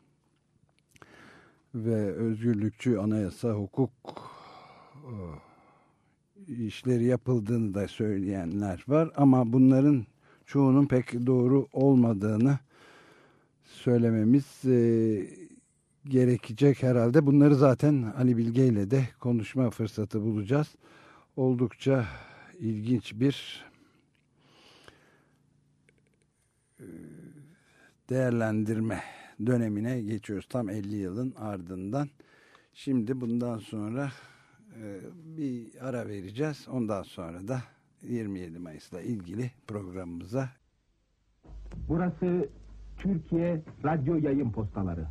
Ve özgürlükçü anayasa hukuk e, işleri yapıldığını da söyleyenler var. Ama bunların çoğunun pek doğru olmadığını söylememiz e, gerekecek herhalde. Bunları zaten Ali Bilge ile de konuşma fırsatı bulacağız. Oldukça ilginç bir e, değerlendirme dönemine geçiyoruz. Tam 50 yılın ardından. Şimdi bundan sonra e, bir ara vereceğiz. Ondan sonra da 27 Mayıs'la ilgili programımıza Burası Türkiye Radyo Yayın Postaları.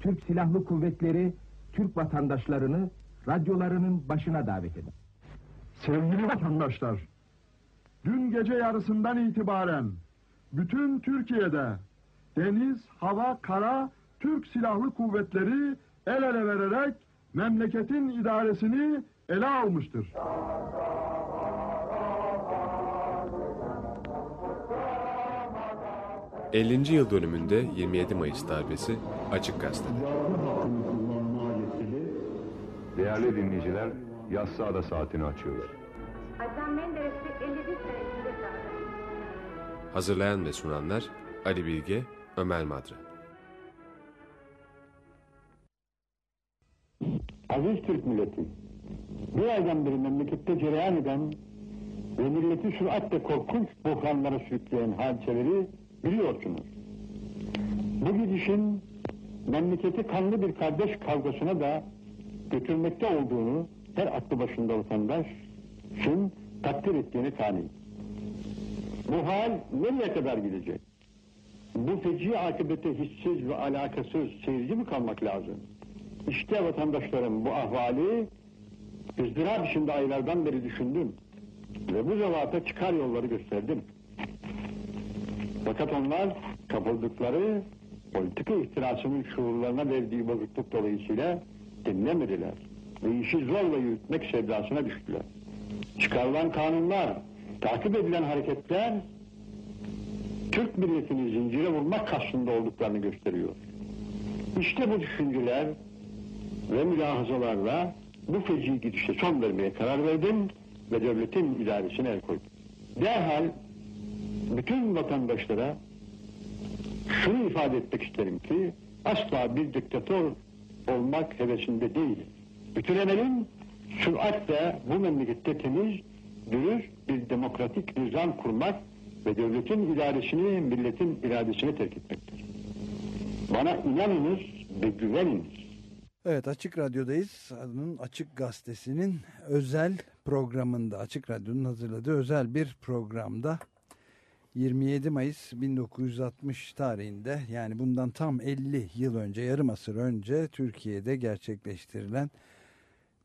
Türk Silahlı Kuvvetleri Türk vatandaşlarını radyolarının başına davet eder. Sevgili vatandaşlar, dün gece yarısından itibaren bütün Türkiye'de deniz, hava, kara Türk Silahlı Kuvvetleri el ele vererek memleketin idaresini ele almıştır. 50. yıl dönümünde 27 Mayıs darbesi Açık Gazete'de. Değerli dinleyiciler, Yassı Ada saatini açıyoruz. Adnan Menderes'i 51 senesinde tanıdım. Hazırlayan ve sunanlar Ali Bilge, Ömer Madra. Aziz Türk milleti, bir aydan beri memlekette cereyan eden ve milleti süratle korkunç buhranlara sürükleyen hadiseleri biliyorsunuz. Bu gidişin memleketi kanlı bir kardeş kavgasına da götürmekte olduğunu her aklı başında vatandaşın takdir ettiğini tanıyın. Bu hal nereye kadar gidecek? Bu feci akıbete hissiz ve alakasız seyirci mi kalmak lazım? İşte vatandaşlarım bu ahvali ızdırap içinde aylardan beri düşündüm. Ve bu cevata çıkar yolları gösterdim. Fakat onlar kapıldıkları politika ihtirasının şuurlarına verdiği bozukluk dolayısıyla dinlemediler. Ve işi zorla yürütmek sevdasına düştüler. Çıkarılan kanunlar, takip edilen hareketler Türk milletini zincire vurmak kastında olduklarını gösteriyor. İşte bu düşünceler ve mülahazalarla bu feci gidişe son vermeye karar verdim ve devletin idaresine el koydum. Derhal bütün vatandaşlara şunu ifade etmek isterim ki asla bir diktatör olmak hevesinde değilim. Bütün emelim süratle bu memlekette temiz, dürüst bir demokratik nizam kurmak ve devletin idaresini milletin iradesine terk etmektir. Bana inanınız ve güveniniz. Evet Açık Radyo'dayız. Adının Açık Gazetesi'nin özel programında Açık Radyo'nun hazırladığı özel bir programda 27 Mayıs 1960 tarihinde yani bundan tam 50 yıl önce yarım asır önce Türkiye'de gerçekleştirilen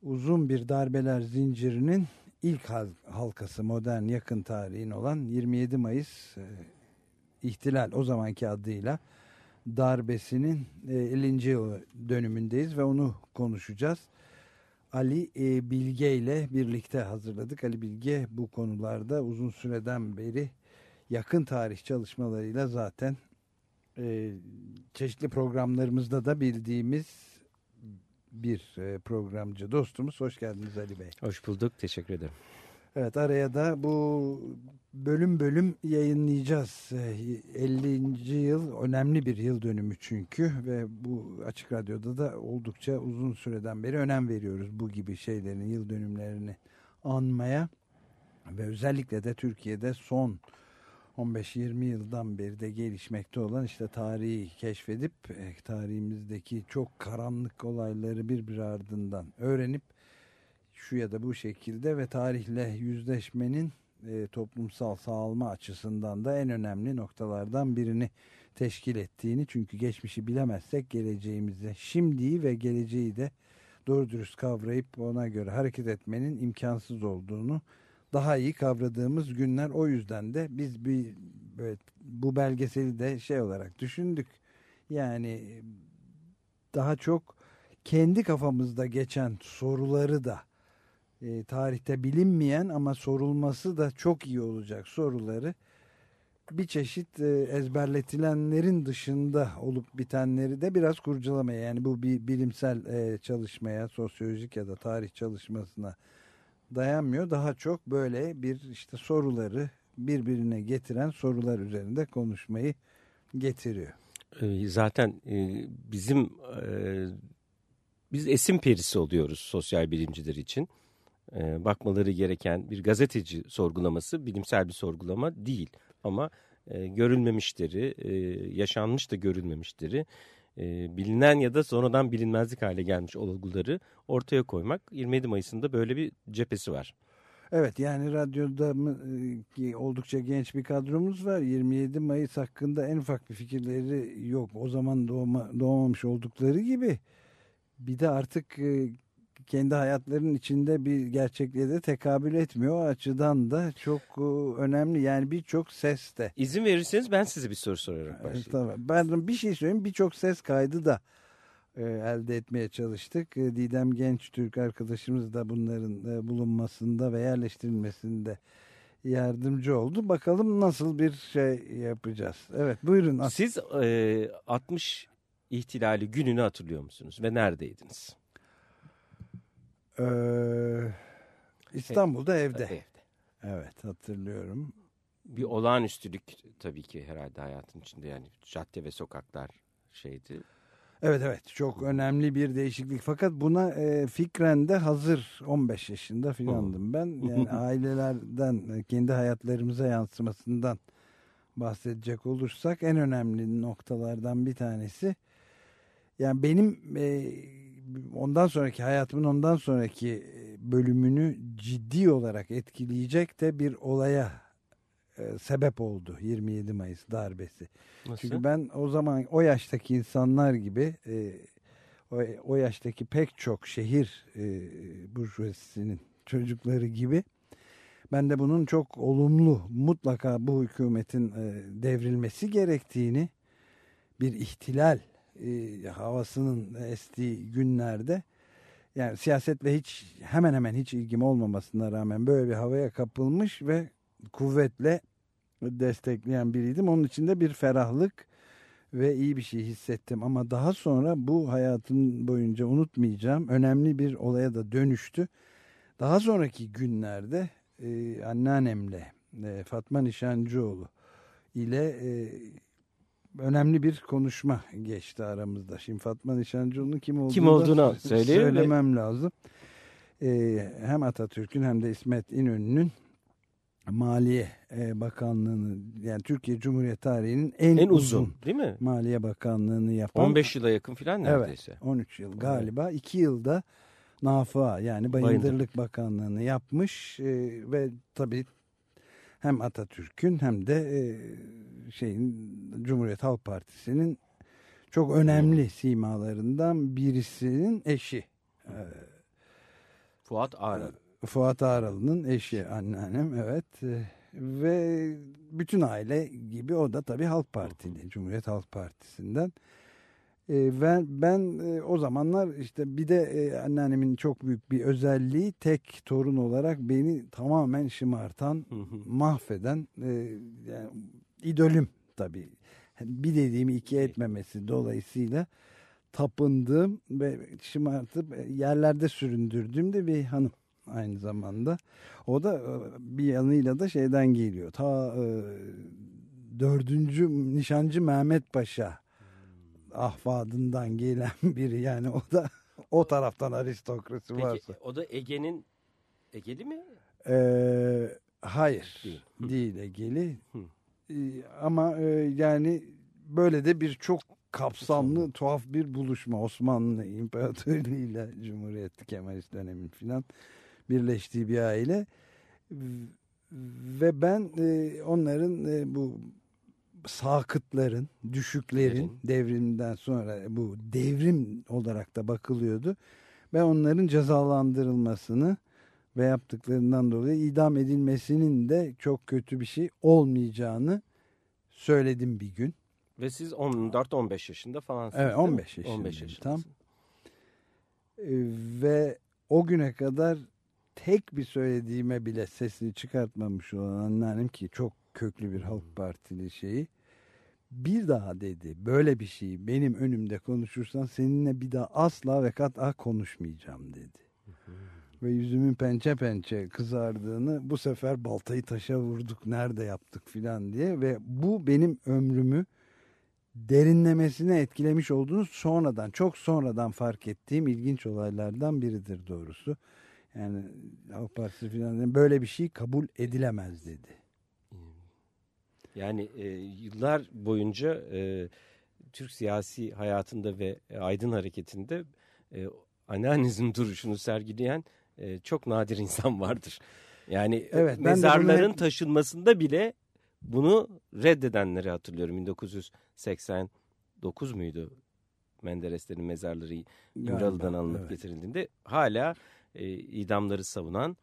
uzun bir darbeler zincirinin ilk halkası modern yakın tarihin olan 27 Mayıs e, ihtilal o zamanki adıyla darbesinin 50. yıl dönümündeyiz ve onu konuşacağız. Ali e, Bilge ile birlikte hazırladık. Ali Bilge bu konularda uzun süreden beri yakın tarih çalışmalarıyla zaten e, çeşitli programlarımızda da bildiğimiz bir e, programcı dostumuz. Hoş geldiniz Ali Bey. Hoş bulduk. Teşekkür ederim. Evet araya da bu bölüm bölüm yayınlayacağız. 50. yıl önemli bir yıl dönümü çünkü ve bu Açık Radyo'da da oldukça uzun süreden beri önem veriyoruz bu gibi şeylerin yıl dönümlerini anmaya. ve özellikle de Türkiye'de son 15-20 yıldan beri de gelişmekte olan işte tarihi keşfedip e, tarihimizdeki çok karanlık olayları birbiri ardından öğrenip şu ya da bu şekilde ve tarihle yüzleşmenin e, toplumsal sağlama açısından da en önemli noktalardan birini teşkil ettiğini çünkü geçmişi bilemezsek geleceğimize şimdiyi ve geleceği de doğru dürüst kavrayıp ona göre hareket etmenin imkansız olduğunu daha iyi kavradığımız günler. O yüzden de biz bir böyle, bu belgeseli de şey olarak düşündük. Yani daha çok kendi kafamızda geçen soruları da e, tarihte bilinmeyen ama sorulması da çok iyi olacak soruları bir çeşit e, ezberletilenlerin dışında olup bitenleri de biraz kurcalamaya yani bu bir bilimsel e, çalışmaya sosyolojik ya da tarih çalışmasına dayanmıyor. Daha çok böyle bir işte soruları birbirine getiren sorular üzerinde konuşmayı getiriyor. Ee, Zaten e, bizim e, biz esim perisi oluyoruz sosyal bilimciler için. E, Bakmaları gereken bir gazeteci sorgulaması bilimsel bir sorgulama değil. Ama görülmemişleri, yaşanmış da görülmemişleri, e, bilinen ya da sonradan bilinmezlik hale gelmiş olguları ortaya koymak 27 Mayıs'ında böyle bir cephesi var. Evet yani radyoda e, oldukça genç bir kadromuz var. 27 Mayıs hakkında en ufak bir fikirleri yok. O zaman doğma, doğmamış oldukları gibi bir de artık e, kendi hayatlarının içinde bir gerçekliğe de tekabül etmiyor. O açıdan da çok e, önemli. Yani birçok ses de. İzin verirseniz ben size bir soru sorarak başlayayım. tamam. Ben bir şey söyleyeyim. Birçok ses kaydı da e, elde etmeye çalıştık. E, Didem Genç Türk arkadaşımız da bunların bulunmasında ve yerleştirilmesinde yardımcı oldu. Bakalım nasıl bir şey yapacağız. Evet buyurun. Siz e, 60 ihtilali gününü hatırlıyor musunuz ve neredeydiniz? Ee, İstanbul'da evde. Evde. Evet hatırlıyorum. Bir olağanüstülük tabii ki herhalde hayatın içinde yani cadde ve sokaklar şeydi. Evet evet çok önemli bir değişiklik. Fakat buna e, fikren de hazır 15 yaşında filandım ben. Yani ailelerden kendi hayatlarımıza yansımasından bahsedecek olursak en önemli noktalardan bir tanesi. Yani benim e, ondan sonraki hayatımın ondan sonraki e, bölümünü ciddi olarak etkileyecek de bir olaya e, sebep oldu 27 Mayıs darbesi. Nasıl? Çünkü ben o zaman o yaştaki insanlar gibi e, o, o yaştaki pek çok şehir e, burjuvazisinin çocukları gibi ben de bunun çok olumlu mutlaka bu hükümetin e, devrilmesi gerektiğini bir ihtilal e, havasının estiği günlerde yani siyasetle hiç hemen hemen hiç ilgim olmamasına rağmen böyle bir havaya kapılmış ve kuvvetle destekleyen biriydim. Onun içinde bir ferahlık ve iyi bir şey hissettim. Ama daha sonra bu hayatım boyunca unutmayacağım önemli bir olaya da dönüştü. Daha sonraki günlerde e, anneannemle e, Fatma Nişancıoğlu ile e, önemli bir konuşma geçti aramızda. Şimdi Fatma Nişancıoğlu'nun kim olduğunu, Kim olduğunu da söyleyeyim mi? söylemem lazım. E, hem Atatürk'ün hem de İsmet İnönü'nün Maliye e, Bakanlığı'nı yani Türkiye Cumhuriyeti tarihinin en, En uzun, uzun, değil mi? Maliye Bakanlığı'nı yapan 15 yıla yakın filan neredeyse. Evet 13 yıl galiba 2 yılda Nafıa yani Bayındırlık, Bayındırlık. Bakanlığı'nı yapmış e, ve tabii hem Atatürk'ün hem de e, şeyin Cumhuriyet Halk Partisi'nin çok önemli simalarından birisinin eşi. E, Fuat Ağrı. Fuat Ağralı'nın eşi anneannem evet E, ve bütün aile gibi o da tabii Halk Partili Cumhuriyet Halk Partisi'nden E, ben, ben e, o zamanlar işte bir de e, anneannemin çok büyük bir özelliği tek torun olarak beni tamamen şımartan mahveden e, yani idolüm tabii bir dediğimi iki etmemesi dolayısıyla tapındığım ve şımartıp yerlerde süründürdüğüm de bir hanım aynı zamanda. O da bir yanıyla da şeyden geliyor. Ta e, dördüncü nişancı Mehmet Paşa ahvadından gelen biri. Yani o da o taraftan aristokrasi Peki varsa. o da Ege'nin Ege'li mi? Ee, Hayır Değil. değil, Egeli. Ee, ama e, yani böyle de bir çok kapsamlı tuhaf bir buluşma Osmanlı İmparatorluğu ile Cumhuriyet Kemalist dönemin filan birleştiği bir aile ve ben e, onların e, bu sakıtların, düşüklerin Lerin. devrimden sonra bu devrim olarak da bakılıyordu. ve onların cezalandırılmasını ve yaptıklarından dolayı idam edilmesinin de çok kötü bir şey olmayacağını söyledim bir gün. Ve siz 14-15 yaşında falansınız Evet değil mi? 15 yaşındayım 15 tam. yaşındasın. Ee, ve o güne kadar tek bir söylediğime bile sesini çıkartmamış olan anneannem ki çok köklü bir Halk Partili şeyi bir daha dedi böyle bir şeyi benim önümde konuşursan seninle bir daha asla ve kat'a konuşmayacağım dedi. Ve yüzümün pençe pençe kızardığını bu sefer baltayı taşa vurduk nerede yaptık filan diye ve bu benim ömrümü derinlemesine etkilemiş olduğunu sonradan çok sonradan fark ettiğim ilginç olaylardan biridir doğrusu. Yani Halk Partisi filan böyle bir şey kabul edilemez dedi. Yani e, yıllar boyunca e, Türk siyasi hayatında ve e, aydın hareketinde e, anneannizm duruşunu sergileyen e, çok nadir insan vardır. Yani e, Evet, mezarların hep- taşınmasında bile bunu reddedenleri hatırlıyorum. 1989 muydu Mendereslerin mezarları İmralı'dan Galiba, alınıp evet. getirildiğinde hala e, idamları savunan,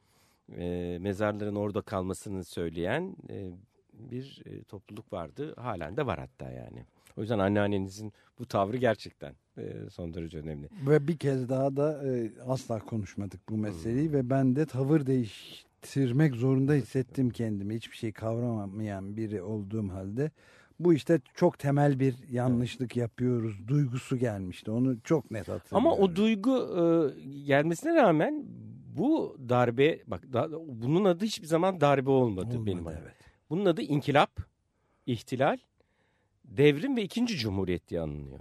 e, mezarların orada kalmasını söyleyen e, bir e, topluluk vardı. Halen de var hatta yani. O yüzden anneannenizin bu tavrı gerçekten e, son derece önemli. Ve bir kez daha da e, asla konuşmadık bu meseleyi ve ben de tavır değiştirmek zorunda hissettim kendimi. Hiçbir şey kavramayan biri olduğum halde. Bu işte çok temel bir yanlışlık yapıyoruz duygusu gelmişti. Onu çok net hatırlıyorum. Ama o duygu e, gelmesine rağmen bu darbe, bak da- bunun adı hiçbir zaman darbe olmadı, Olmadı, benim evet. Bunun adı inkılap, ihtilal, devrim ve ikinci cumhuriyet diye anılıyor.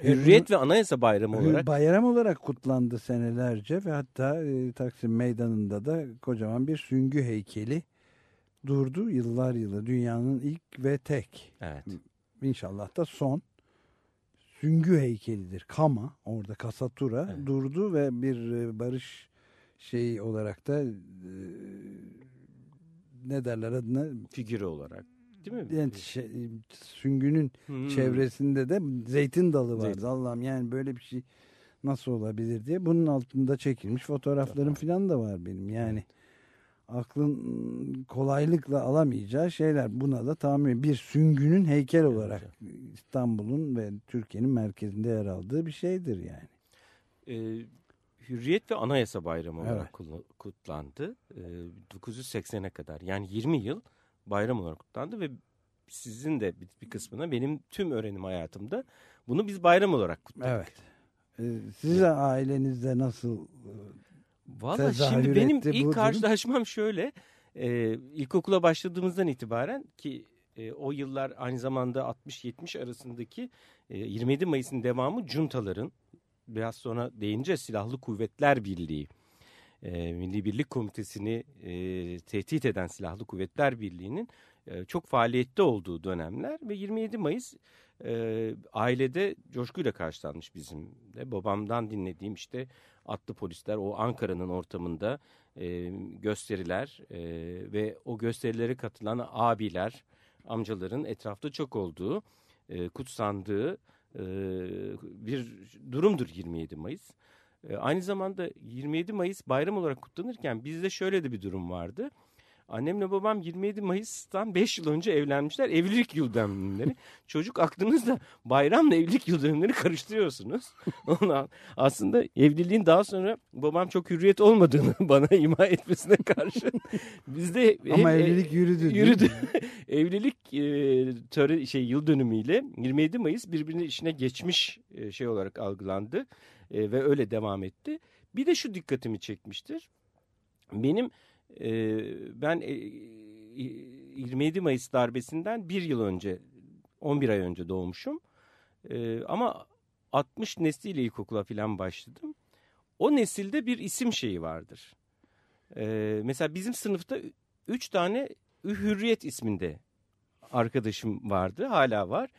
Evet, Hürriyet ve anayasa bayramı Hür- olarak bayram olarak kutlandı senelerce ve hatta e, Taksim Meydanı'nda da kocaman bir süngü heykeli durdu yıllar yılı dünyanın ilk ve tek evet. inşallah da son süngü heykelidir. Kama orada Kasatura Evet. durdu ve bir e, barış şeyi olarak da e, ne derler adına figürü olarak değil mi? yani şey, süngünün Hmm. çevresinde de zeytin dalı vardı. Zeytin. Allah'ım yani böyle bir şey nasıl olabilir diye. Bunun altında çekilmiş fotoğraflarım falan da var benim. Yani aklın kolaylıkla alamayacağı şeyler. Buna da tahammül. Bir süngünün heykel olarak İstanbul'un ve Türkiye'nin merkezinde yer aldığı bir şeydir yani. E, Hürriyet ve Anayasa Bayramı olarak Evet. kutla- kutlandı. E, 980'e kadar yani 20 yıl bayram olarak kutlandı ve sizin de bir, bir kısmına benim tüm öğrenim hayatımda bunu biz bayram olarak kutladık. Evet. Ee, Sizin ailenizde nasıl e, Valla şimdi benim ilk durum? karşılaşmam şöyle. E, ilkokula başladığımızdan itibaren ki e, o yıllar aynı zamanda 60-70 arasındaki e, 27 Mayıs'ın devamı juntaların biraz sonra deyince Silahlı Kuvvetler Birliği e, Milli Birlik Komitesi'ni e, tehdit eden Silahlı Kuvvetler Birliği'nin e, çok faaliyette olduğu dönemler ve 27 Mayıs e, ailede coşkuyla karşılanmış bizim de. Babamdan dinlediğim işte atlı polisler o Ankara'nın ortamında e, gösteriler e, ve o gösterilere katılan abiler, amcaların etrafta çok olduğu, e, kutsandığı e, bir durumdur 27 Mayıs. E, aynı zamanda 27 Mayıs bayram olarak kutlanırken bizde şöyle de bir durum vardı. Annemle babam 27 Mayıs'tan 5 yıl önce evlenmişler. Evlilik yıl dönümleri. Çocuk aklınızda bayramla evlilik yıl dönümleri karıştırıyorsunuz. Ondan aslında evliliğin daha sonra babam çok hürriyet olmadığını bana ima etmesine karşı bizde Ama hem- evlilik yürüdü, Yürüdü. evlilik e, töre şey yıl dönümüyle 27 Mayıs birbirine işine geçmiş e, şey olarak algılandı E, ve öyle devam etti. Bir de şu dikkatimi çekmiştir. Benim e, ben e, 27 Mayıs darbesinden bir yıl önce 11 ay önce doğmuşum. E, ama 60 nesliyle ilkokula falan başladım. O nesilde bir isim şeyi vardır. Ee, mesela bizim sınıfta üç tane Hürriyet isminde arkadaşım vardı. Hala var.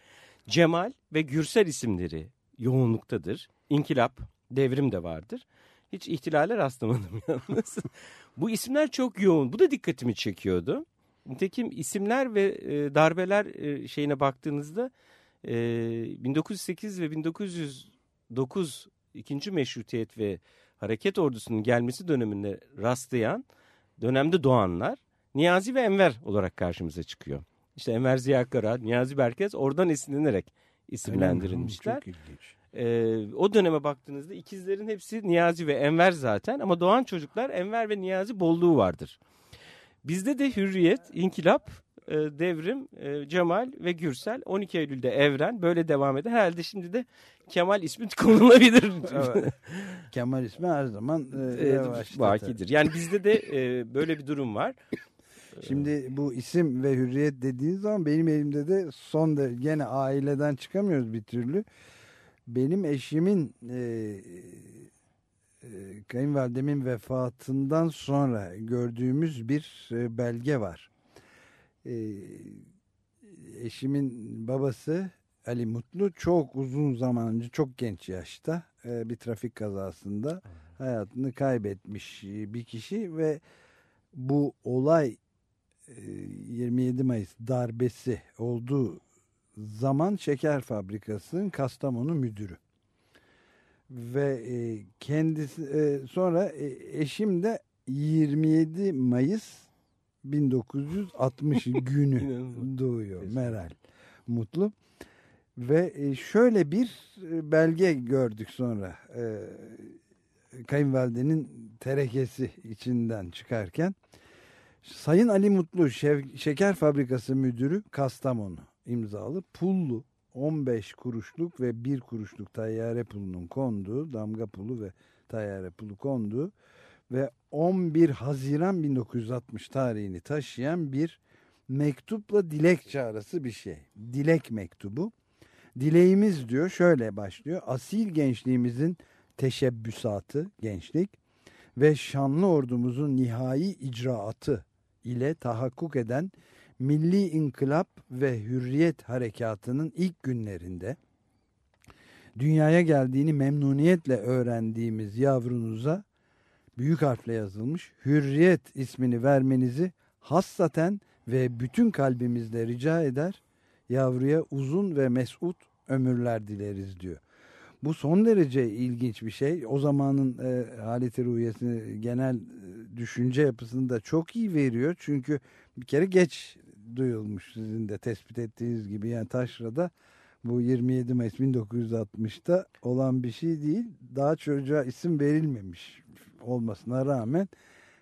Cemal ve Gürsel isimleri yoğunluktadır. İnkılap, devrim de vardır. Hiç ihtilale rastlamadım yalnız. Bu isimler çok yoğun. Bu da dikkatimi çekiyordu. Nitekim isimler ve e, darbeler e, şeyine baktığınızda e, 1908 ve 1909 ikinci meşrutiyet ve hareket ordusunun gelmesi döneminde rastlayan dönemde doğanlar Niyazi ve Enver olarak karşımıza çıkıyor. İşte Enver Ziya Kara, Niyazi Berkez oradan esinlenerek isimlendirilmişler. Çok ilginç. Ee, o döneme baktığınızda ikizlerin hepsi Niyazi ve Enver zaten ama doğan çocuklar Enver ve Niyazi bolluğu vardır. Bizde de Hürriyet, İnkılap, e, Devrim, e, Cemal ve Gürsel 12 Eylül'de Evren böyle devam eder. Herhalde şimdi de Kemal ismi konulabilir. Evet. Kemal ismi her zaman e, revaçta Bakidir. Yani bizde de e, böyle bir durum var. Şimdi bu isim ve hürriyet dediğiniz zaman benim elimde de son da gene aileden çıkamıyoruz bir türlü. Benim eşimin e, e, kayınvalidemin vefatından sonra gördüğümüz bir e, belge var. E, eşimin babası Ali Mutlu çok uzun zaman önce çok genç yaşta e, bir trafik kazasında hayatını kaybetmiş e, bir kişi ve bu olay e, 27 Mayıs darbesi olduğu zaman şeker fabrikasının Kastamonu müdürü. Ve e, kendisi e, sonra e, eşim de 27 Mayıs 1960 günü doğuyor Meral Mutlu. Ve e, şöyle bir e, belge gördük sonra e, kayınvalidenin terekesi içinden çıkarken. Sayın Ali Mutlu Şeker Fabrikası Müdürü Kastamonu imzalı pullu 15 kuruşluk ve 1 kuruşluk tayyare pulunun konduğu damga pulu ve tayyare pulu konduğu ve 11 Haziran 1960 tarihini taşıyan bir mektupla dilek çağrısı bir şey. Dilek mektubu. Dileğimiz diyor şöyle başlıyor. Asil gençliğimizin teşebbüsatı gençlik ve şanlı ordumuzun nihai icraatı ile tahakkuk eden Milli İnkılap ve Hürriyet Harekatı'nın ilk günlerinde dünyaya geldiğini memnuniyetle öğrendiğimiz yavrunuza büyük harfle yazılmış Hürriyet ismini vermenizi hassaten ve bütün kalbimizle rica eder. Yavruya uzun ve mesut ömürler dileriz diyor. Bu son derece ilginç bir şey. O zamanın e, haleti ruhiyesini, genel e, düşünce yapısını da çok iyi veriyor. Çünkü bir kere geç duyulmuş sizin de tespit ettiğiniz gibi. Yani Taşra'da bu 27 Mayıs 1960'ta olan bir şey değil. Daha çocuğa isim verilmemiş olmasına rağmen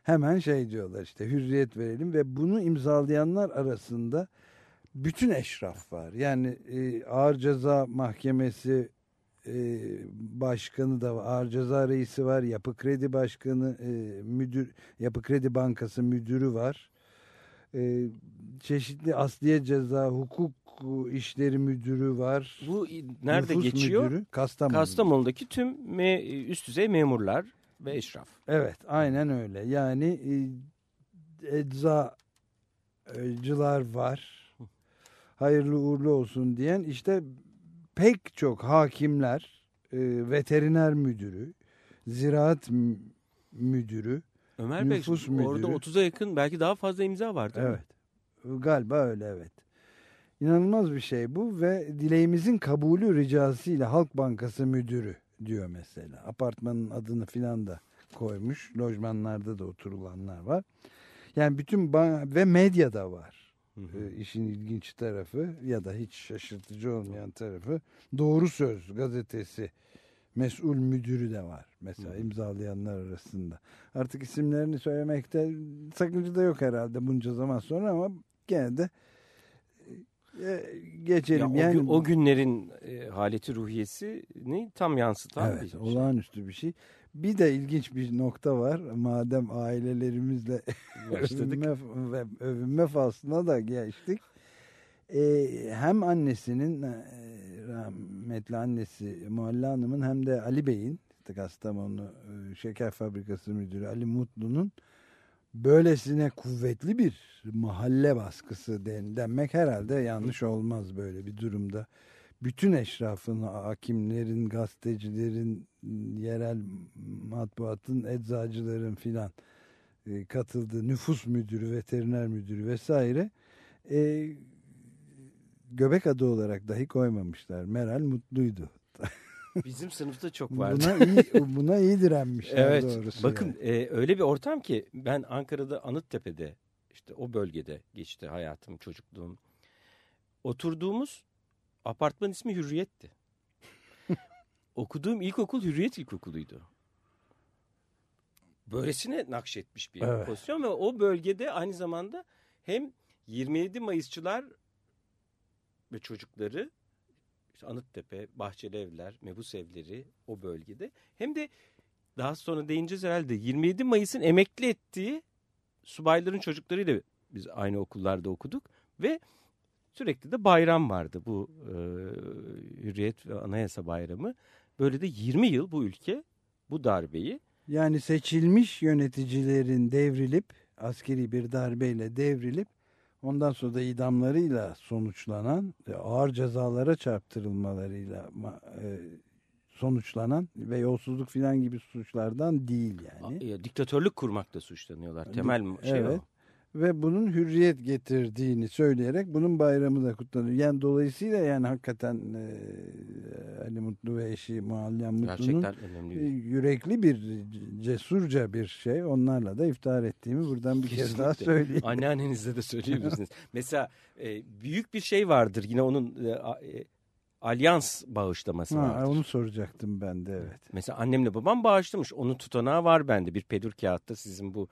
hemen şey diyorlar işte hürriyet verelim ve bunu imzalayanlar arasında bütün eşraf var. Yani e, ağır ceza mahkemesi e, başkanı da var. Ağır ceza reisi var. Yapı Kredi Başkanı e, müdür Yapı Kredi Bankası müdürü var. E, çeşitli asliye ceza hukuk işleri müdürü var. Bu nerede Nüfus geçiyor? Müdürü, Kastamonu. Kastamonu'daki tüm me- üst düzey memurlar ve eşraf. Evet aynen öyle. Yani e, eczacılar var. Hayırlı uğurlu olsun diyen işte pek çok hakimler, e, veteriner müdürü, ziraat müdürü, Ömer Bey nüfus orada müdürü. 30'a yakın belki daha fazla imza var değil mi? Evet. Galiba öyle evet. İnanılmaz bir şey bu ve dileğimizin kabulü ricasıyla Halk Bankası müdürü diyor mesela. Apartmanın adını filan da koymuş. Lojmanlarda da oturulanlar var. Yani bütün ve medyada var. Ee, işin ilginç tarafı ya da hiç şaşırtıcı olmayan tarafı Doğru Söz gazetesi mesul müdürü de var. Mesela imzalayanlar arasında. Artık isimlerini söylemekte sakınca da yok herhalde bunca zaman sonra ama gene de e, geçelim. Ya o, yani gün- o günlerin e, haleti ruhiyesini tam yansıtan Evet, bir şey. olağanüstü bir şey. Bir de ilginç bir nokta var. Madem ailelerimizle övünme, ve övünme faslına da geçtik. Ee, hem annesinin e, rahmetli annesi Mualla Hanım'ın hem de Ali Bey'in Kastamonu e, Şeker Fabrikası Müdürü Ali Mutlu'nun böylesine kuvvetli bir mahalle baskısı den, denmek herhalde yanlış olmaz böyle bir durumda. Bütün eşrafın, hakimlerin, gazetecilerin, yerel matbuatın, eczacıların filan e, katıldığı nüfus müdürü, veteriner müdürü vesaire e, göbek adı olarak dahi koymamışlar. Meral mutluydu. Bizim sınıfta çok vardı. Buna iyi, buna iyi direnmişler evet, doğrusu. Bakın yani. e, öyle bir ortam ki ben Ankara'da Anıttepe'de işte o bölgede geçti hayatım, çocukluğum. Oturduğumuz apartman ismi Hürriyet'ti. Okuduğum ilkokul Hürriyet İlkokulu'ydu. Böylesine nakşetmiş bir Evet. pozisyon ve o bölgede aynı zamanda hem 27 Mayısçılar ve çocukları işte Anıttepe, Bahçeli Evler, Mebus Evleri o bölgede hem de daha sonra değineceğiz herhalde 27 Mayıs'ın emekli ettiği subayların çocuklarıyla biz aynı okullarda okuduk ve sürekli de bayram vardı bu e, Hürriyet ve Anayasa Bayramı. Böyle de 20 yıl bu ülke bu darbeyi Yani seçilmiş yöneticilerin devrilip askeri bir darbeyle devrilip ondan sonra da idamlarıyla sonuçlanan ağır cezalara çarptırılmalarıyla ma- e, sonuçlanan ve yolsuzluk filan gibi suçlardan değil yani. diktatörlük kurmakla suçlanıyorlar. Temel şey evet. o. Ve bunun hürriyet getirdiğini söyleyerek bunun bayramı da kutlanıyor. Yani dolayısıyla yani hakikaten e, Ali Mutlu ve eşi Muallem Mutlu'nun e, yürekli bir cesurca bir şey. Onlarla da iftihar ettiğimi buradan bir kez daha Kesinlikle. söyleyeyim. Anneannenizle de söyleyebilirsiniz. Mesela e, büyük bir şey vardır yine onun e, e, alyans bağışlaması Ha, vardır. onu soracaktım ben de evet. Mesela annemle babam bağışlamış. Onun tutanağı var bende. Bir pedür kağıtta sizin bu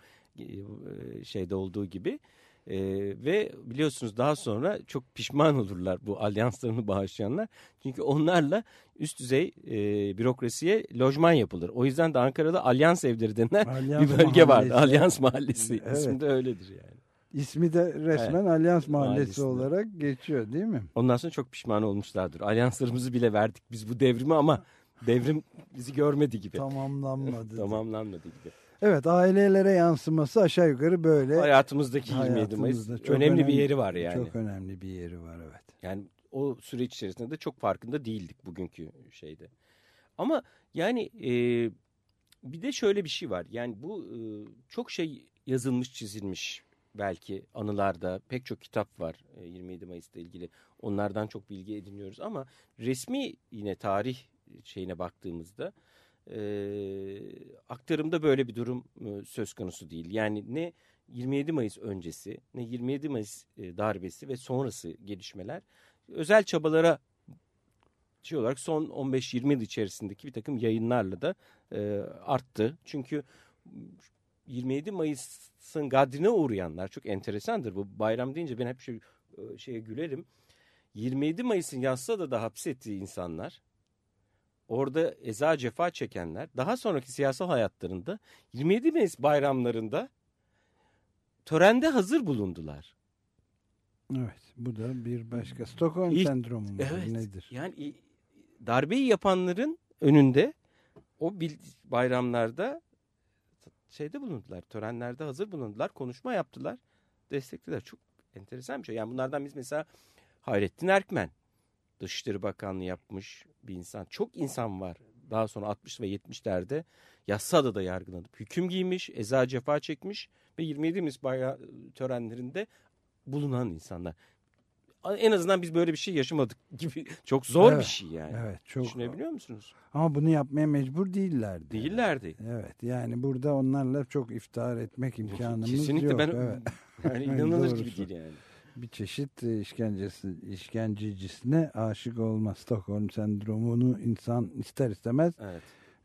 şeyde olduğu gibi. E, ve biliyorsunuz daha sonra çok pişman olurlar bu alyanslarını bağışlayanlar. Çünkü onlarla üst düzey e, bürokrasiye lojman yapılır. O yüzden de Ankara'da alyans evleri denen Alyans bir bölge. Mahallesi. Alyans Mahallesi. Evet. İsmi de öyledir yani. İsmi de resmen Evet. Alyans Mahallesi Mahallesi'nde. olarak geçiyor değil mi? Ondan sonra çok pişman olmuşlardır. Alyanslarımızı bile verdik biz bu devrimi ama devrim bizi görmedi gibi. Tamamlanmadı. Tamamlanmadı gibi. Evet ailelere yansıması aşağı yukarı böyle. Hayatımızdaki 27 Mayıs çok önemli bir yeri var yani. Çok önemli bir yeri var evet. Yani o süreç içerisinde de çok farkında değildik bugünkü şeyde. Ama yani e, bir de şöyle bir şey var. Yani bu e, çok şey yazılmış çizilmiş belki anılarda pek çok kitap var e, 27 Mayıs'ta ilgili. Onlardan çok bilgi ediniyoruz ama resmi yine tarih şeyine baktığımızda e, aktarımda böyle bir durum e, söz konusu değil. Yani ne 27 Mayıs öncesi ne 27 Mayıs e, darbesi ve sonrası gelişmeler özel çabalara şey olarak son 15-20 yıl içerisindeki bir takım yayınlarla da e, arttı. Çünkü 27 Mayıs'ın gadrine uğrayanlar çok enteresandır. Bu bayram deyince ben hep şey, şeye gülerim. 27 Mayıs'ın Yassıada da hapsettiği insanlar orada eza cefa çekenler daha sonraki siyasal hayatlarında 27 Mayıs bayramlarında törende hazır bulundular. Evet bu da bir başka Stockholm İlk- sendromu mu? Evet. nedir? Yani darbeyi yapanların önünde o bayramlarda şeyde bulundular. Törenlerde hazır bulundular. Konuşma yaptılar. Desteklediler. Çok enteresan bir şey. Yani bunlardan biz mesela Hayrettin Erkmen Dışişleri Bakanlığı yapmış bir insan. Çok insan var. Daha sonra 60 ve 70'lerde Yassıada'da yargılanıp hüküm giymiş, eza cefa çekmiş ve 27 Mayıs bayrağı törenlerinde bulunan insanlar. En azından biz böyle bir şey yaşamadık gibi çok zor bir Evet, şey yani. Evet çok. Düşünebiliyor musunuz? Ama bunu yapmaya mecbur değillerdi. Değillerdi. Evet yani burada onlarla çok iftihar etmek imkanımız Kesinlikle yok. ben evet. yani inanılır gibi değil yani. Bir çeşit e, işkencesi, işkencecisine aşık olma Stockholm sendromunu insan ister istemez Evet.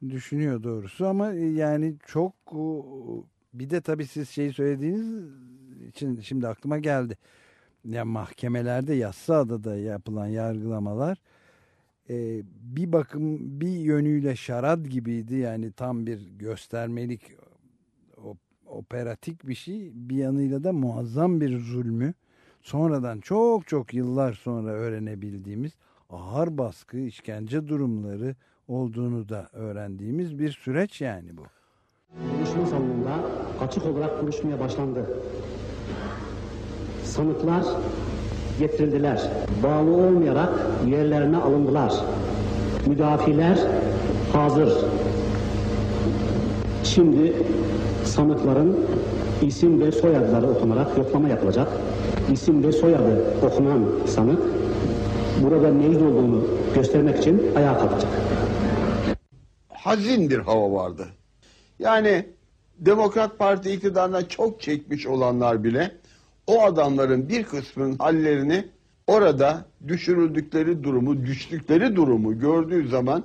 düşünüyor doğrusu ama e, yani çok bir de tabii siz şeyi söylediğiniz için şimdi aklıma geldi. Ya mahkemelerde Yassıada'da yapılan yargılamalar e, bir bakım bir yönüyle şarad gibiydi yani tam bir göstermelik operatik bir şey bir yanıyla da muazzam bir zulmü sonradan çok çok yıllar sonra öğrenebildiğimiz ağır baskı işkence durumları olduğunu da öğrendiğimiz bir süreç yani bu. Duruşma salonunda açık olarak duruşmaya başlandı. Sanıklar getirildiler. Bağlı olmayarak yerlerine alındılar. Müdafiler hazır. Şimdi sanıkların isim ve soyadları okunarak yoklama yapılacak. İsim ve soyadı okunan sanık burada mevcut olduğunu göstermek için ayağa kalkacak. hazin bir hava vardı. Yani Demokrat Parti iktidarına çok çekmiş olanlar bile o adamların bir kısmının hallerini orada düşürüldükleri durumu, düştükleri durumu gördüğü zaman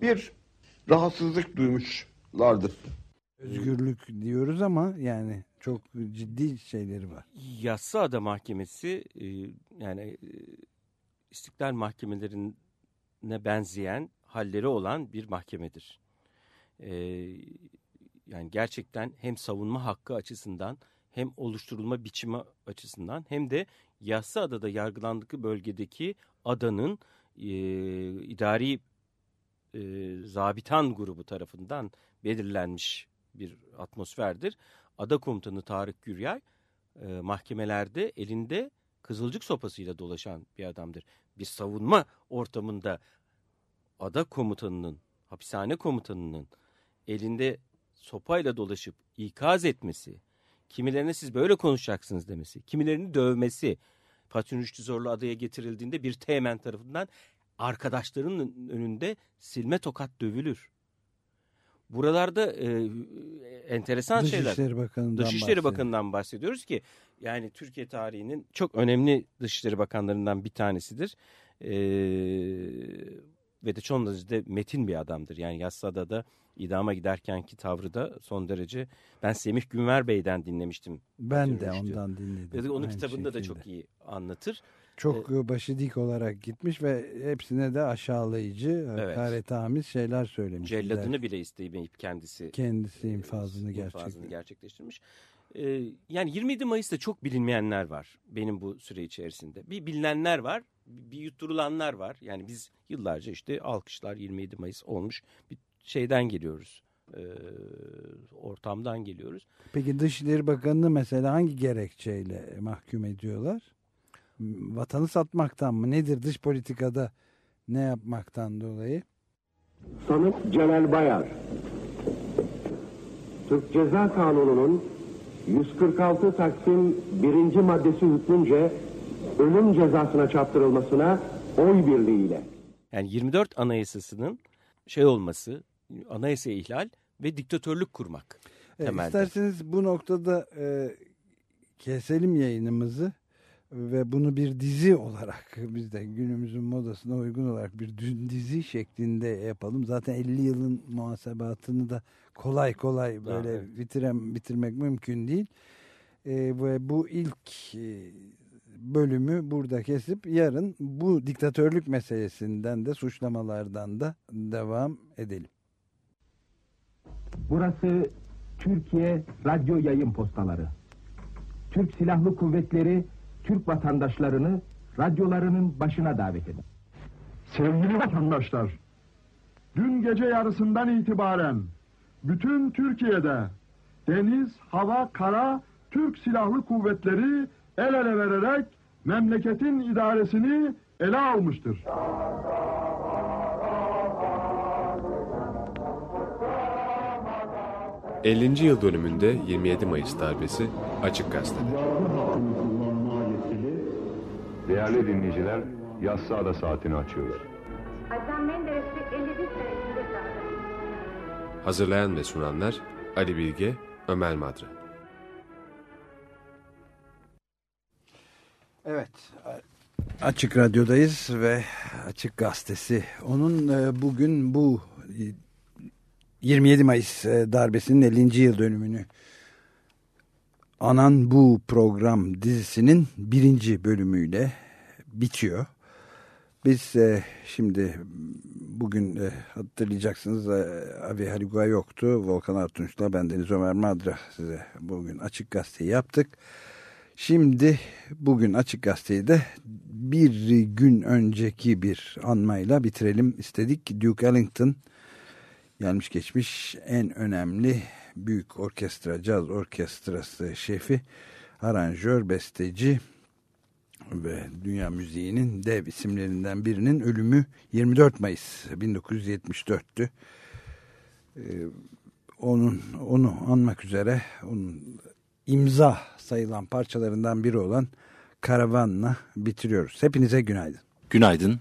bir rahatsızlık duymuşlardır. Özgürlük diyoruz ama yani çok ciddi şeyleri var. Yassıada Mahkemesi e, yani e, istiklal mahkemelerine benzeyen halleri olan bir mahkemedir. E, yani gerçekten hem savunma hakkı açısından hem oluşturulma biçimi açısından hem de Yassıada'da yargılandığı bölgedeki adanın idari zabitan grubu tarafından belirlenmiş bir atmosferdir. Ada komutanı Tarık Güryay e, mahkemelerde elinde kızılcık sopasıyla dolaşan bir adamdır. Bir savunma ortamında ada komutanının, hapishane komutanının elinde sopayla dolaşıp ikaz etmesi, kimilerine siz böyle konuşacaksınız demesi, kimilerini dövmesi, Fatih Rüştü Zorlu adaya getirildiğinde bir teğmen tarafından arkadaşlarının önünde silme tokat dövülür. Buralarda e, enteresan Dışişleri şeyler. Bakanı'ndan Dışişleri. Bakanı'ndan bahsediyoruz ki yani Türkiye tarihinin çok önemli Dışişleri Bakanlarından bir tanesidir. Ee, ve de çok derece metin bir adamdır. Yani Yassıada da idama giderkenki tavrı da son derece ben Semih Günver Bey'den dinlemiştim. Ben de ondan dinledim. Ve onun aynı kitabında da şekilde. çok iyi anlatır. Çok başı dik olarak gitmiş ve hepsine de aşağılayıcı, Evet. hakaretamiz şeyler söylemiş. Celladını bile isteyip kendisi Kendisi infazını infazını gerçekleştirmiş. Ee, yani 27 Mayıs'ta çok bilinmeyenler var benim bu süre içerisinde. Bir bilinenler var, bir yutturulanlar var. Yani biz yıllarca işte alkışlar 27 Mayıs olmuş bir şeyden geliyoruz. Ee, ortamdan geliyoruz. Peki Dışişleri Bakanı'nı mesela hangi gerekçeyle mahkum ediyorlar? Vatanı satmaktan mı? Nedir dış politikada ne yapmaktan dolayı? Sanık Celal Bayar. Türk Ceza Kanunu'nun 146 Taksim 1. maddesi hükmünce ölüm cezasına çarptırılmasına oy birliğiyle. Yani 24 Anayasası'nın şey olması, anayasa ihlal ve diktatörlük kurmak E, temelde. isterseniz bu noktada e, keselim yayınımızı ve bunu bir dizi olarak biz de günümüzün modasına uygun olarak bir dü- dizi şeklinde yapalım. Zaten 50 yılın muhasebatını da kolay kolay böyle evet. bitirem, bitirmek mümkün değil. E, ve bu ilk e, bölümü burada kesip yarın bu diktatörlük meselesinden de suçlamalardan da devam edelim. Burası Türkiye Radyo Yayın Postaları. Türk Silahlı Kuvvetleri Türk vatandaşlarını radyolarının başına davet eder. Sevgili vatandaşlar, dün gece yarısından itibaren bütün Türkiye'de deniz, hava, kara Türk Silahlı Kuvvetleri el ele vererek memleketin idaresini ele almıştır. – 50. yıl dönümünde 27 Mayıs darbesi Açık Gazete'de. Değerli dinleyiciler, Yassıada saatini açıyoruz. Adnan Menderes'i 51 sene içinde sağladı. Hazırlayan ve sunanlar Ali Bilge, Ömer Madra. Evet. Açık Radyo'dayız ve Açık Gazetesi. Onun e, bugün bu e, 27 Mayıs e, darbesinin 50. yıl dönümünü anan bu program dizisinin birinci bölümüyle bitiyor. Biz e, şimdi bugün e, hatırlayacaksınız e, Avi Haligua yoktu. Volkan Artunç'la ben Deniz Ömer Madra size bugün Açık Gazeteyi yaptık. Şimdi bugün Açık Gazeteyi de bir gün önceki bir anmayla bitirelim istedik. Duke Ellington gelmiş geçmiş en önemli büyük orkestra, caz orkestrası şefi, aranjör, besteci ve dünya müziğinin dev isimlerinden birinin ölümü 24 Mayıs 1974'tü. Ee, onun onu anmak üzere onun imza sayılan parçalarından biri olan Karavan'la bitiriyoruz. Hepinize günaydın. Günaydın.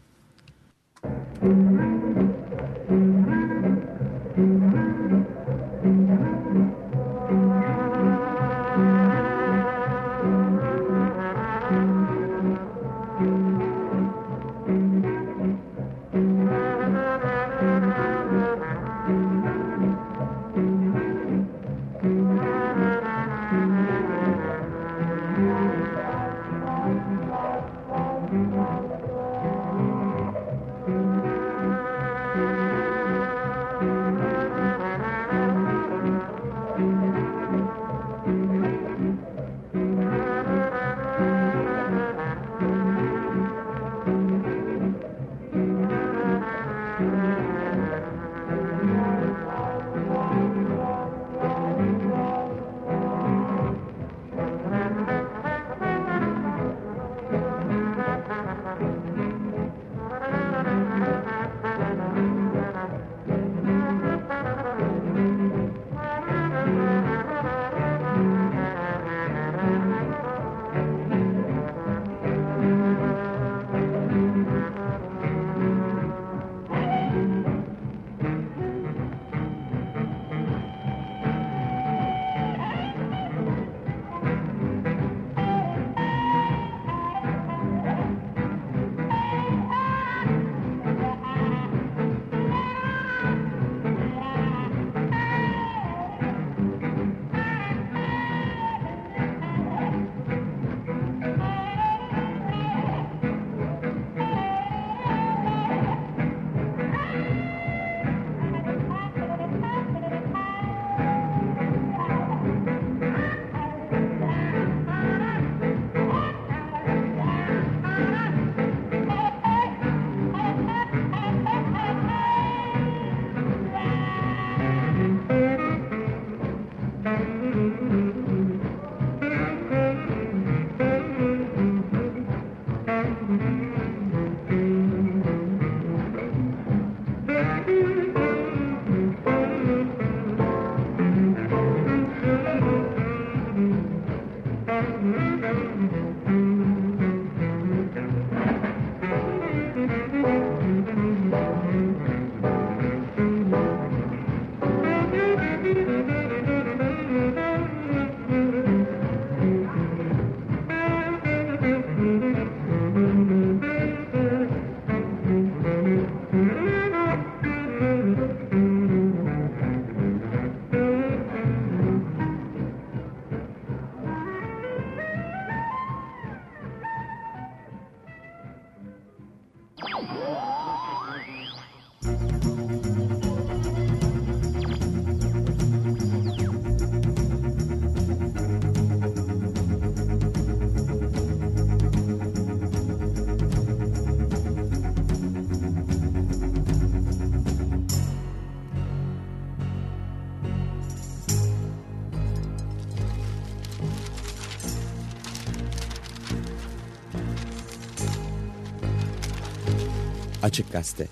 Açık Gazete